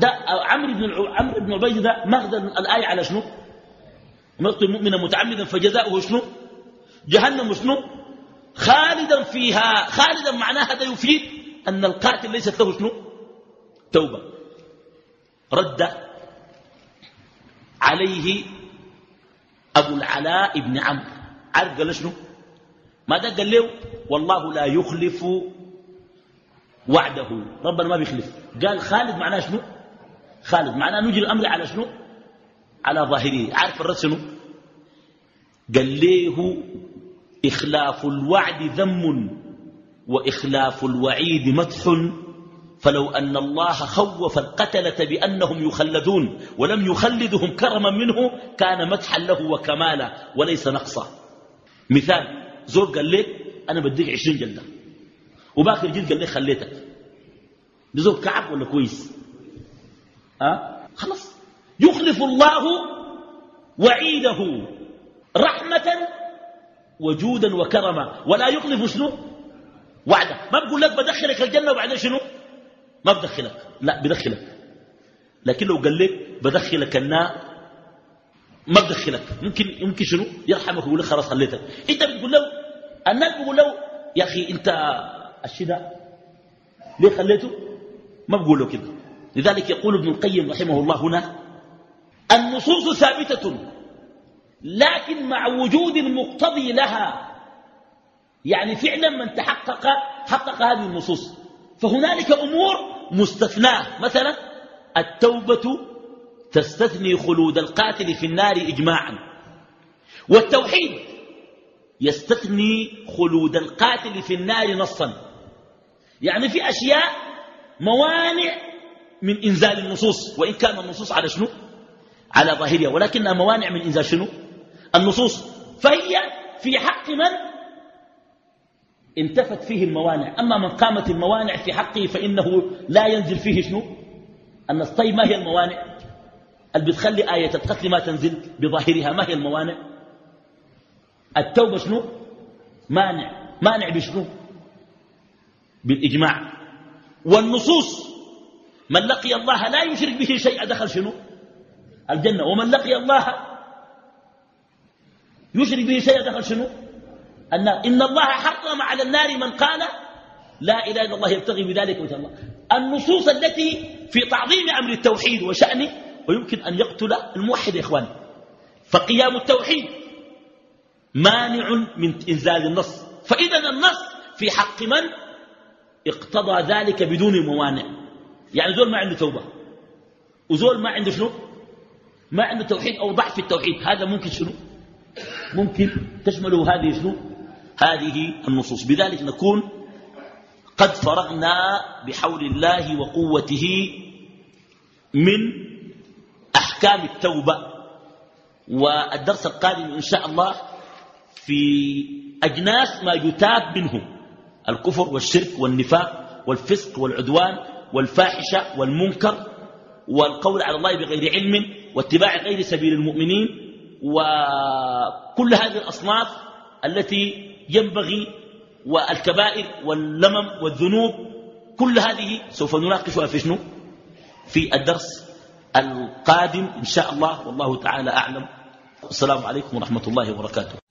ده عمرو بن عمرو بن عبيد ده ماخذ الآية على شنو؟ مقتل مؤمنا متعمدا فجزاؤه شنو؟ جهنم شنو؟ خالدا فيها خالدا معناها ده يفيد أن القاتل ليست له شنو؟ توبة. رد عليه أبو العلاء بن عمرو. عارف قال شنو؟ ما ده قال له؟ والله لا يخلف وعده. ربنا ما بيخلف. قال خالد معناه شنو؟ خالد معناه نجي الأمر على شنو؟ على ظاهره. عارف الرد شنو؟ قال ليه إخلاف الوعد ذم. وإخلاف الوعيد مدح فلو أن الله خوف القتلة بأنهم يخلدون ولم يخلدهم كرما منه كان مدحا له وكمالا وليس نقصا. مثال زور قال لك أنا بديك عشرين جلدة وباقي الجلد قال لي خليتك. بزول كعب ولا كويس؟ أه؟ خلاص. يخلف الله وعيده رحمة وجودا وكرما. ولا يخلف شنو؟ وعدة. ما بقول لك بدخلك الجنة وبعدين شنو؟ ما بدخلك. لا بدخلك. لكن لو قال لك بدخلك النار ما بدخلك. ممكن يمكن شنو؟ يرحمك ويقول لك خلاص خليتك. انت بتقول له الناس بيقول له يا أخي انت الشيء ده ليه خليته؟ ما بقوله كده. لذلك يقول ابن القيم رحمه الله هنا النصوص ثابتة لكن مع وجود المقتضي لها يعني فعلا من تحقق حقق هذه النصوص. فهنالك أمور مستثناة. مثلا التوبة تستثني خلود القاتل في النار إجماعا. والتوحيد يستثني خلود القاتل في النار نصا. يعني في أشياء موانع من إنزال النصوص. وإن كان النصوص على شنو؟ على ظاهرها. ولكنها موانع من إنزال شنو؟ النصوص. فهي في حق من؟ انتفت فيه الموانع. أما من قامت الموانع في حقه فإنه لا ينزل فيه شنو؟ النص طيب ما هي الموانع؟ اللي بتخلي آية القتل ما تنزل؟ بظاهرها ما هي الموانع؟ التوبة شنو؟ مانع. مانع بشنو؟ بالإجماع. والنصوص. من لقي الله لا يشرك به شيئا دخل شنو؟ الجنة. ومن لقي الله يشرك به شيئا دخل شنو؟ النار إن الله حرم على النار من قال لا إله إلا الله يبتغي بذلك وجه الله. النصوص التي في تعظيم أمر التوحيد وشأنه ويمكن أن يقتل الموحد يا إخواني. فقيام التوحيد مانع من إنزال النص. فإذا النص في حق من؟ اقتضى ذلك بدون موانع. يعني زول ما عنده توبة. وزول ما عنده شنو؟ ما عنده توحيد أو ضعف التوحيد. هذا ممكن شنو؟ ممكن تشمله هذه شنو؟ هذه النصوص. بذلك نكون قد فرغنا بحول الله وقوته من أحكام التوبة. والدرس القادم إن شاء الله في أجناس ما يتاب منه الكفر والشرك والنفاق والفسق والعدوان والفاحشة والمنكر والقول على الله بغير علم واتباع غير سبيل المؤمنين وكل هذه الأصناف التي ينبغي والكبائر واللمم والذنوب كل هذه سوف نناقشها في شنو؟ في الدرس القادم إن شاء الله والله تعالى أعلم. السلام عليكم ورحمة الله وبركاته.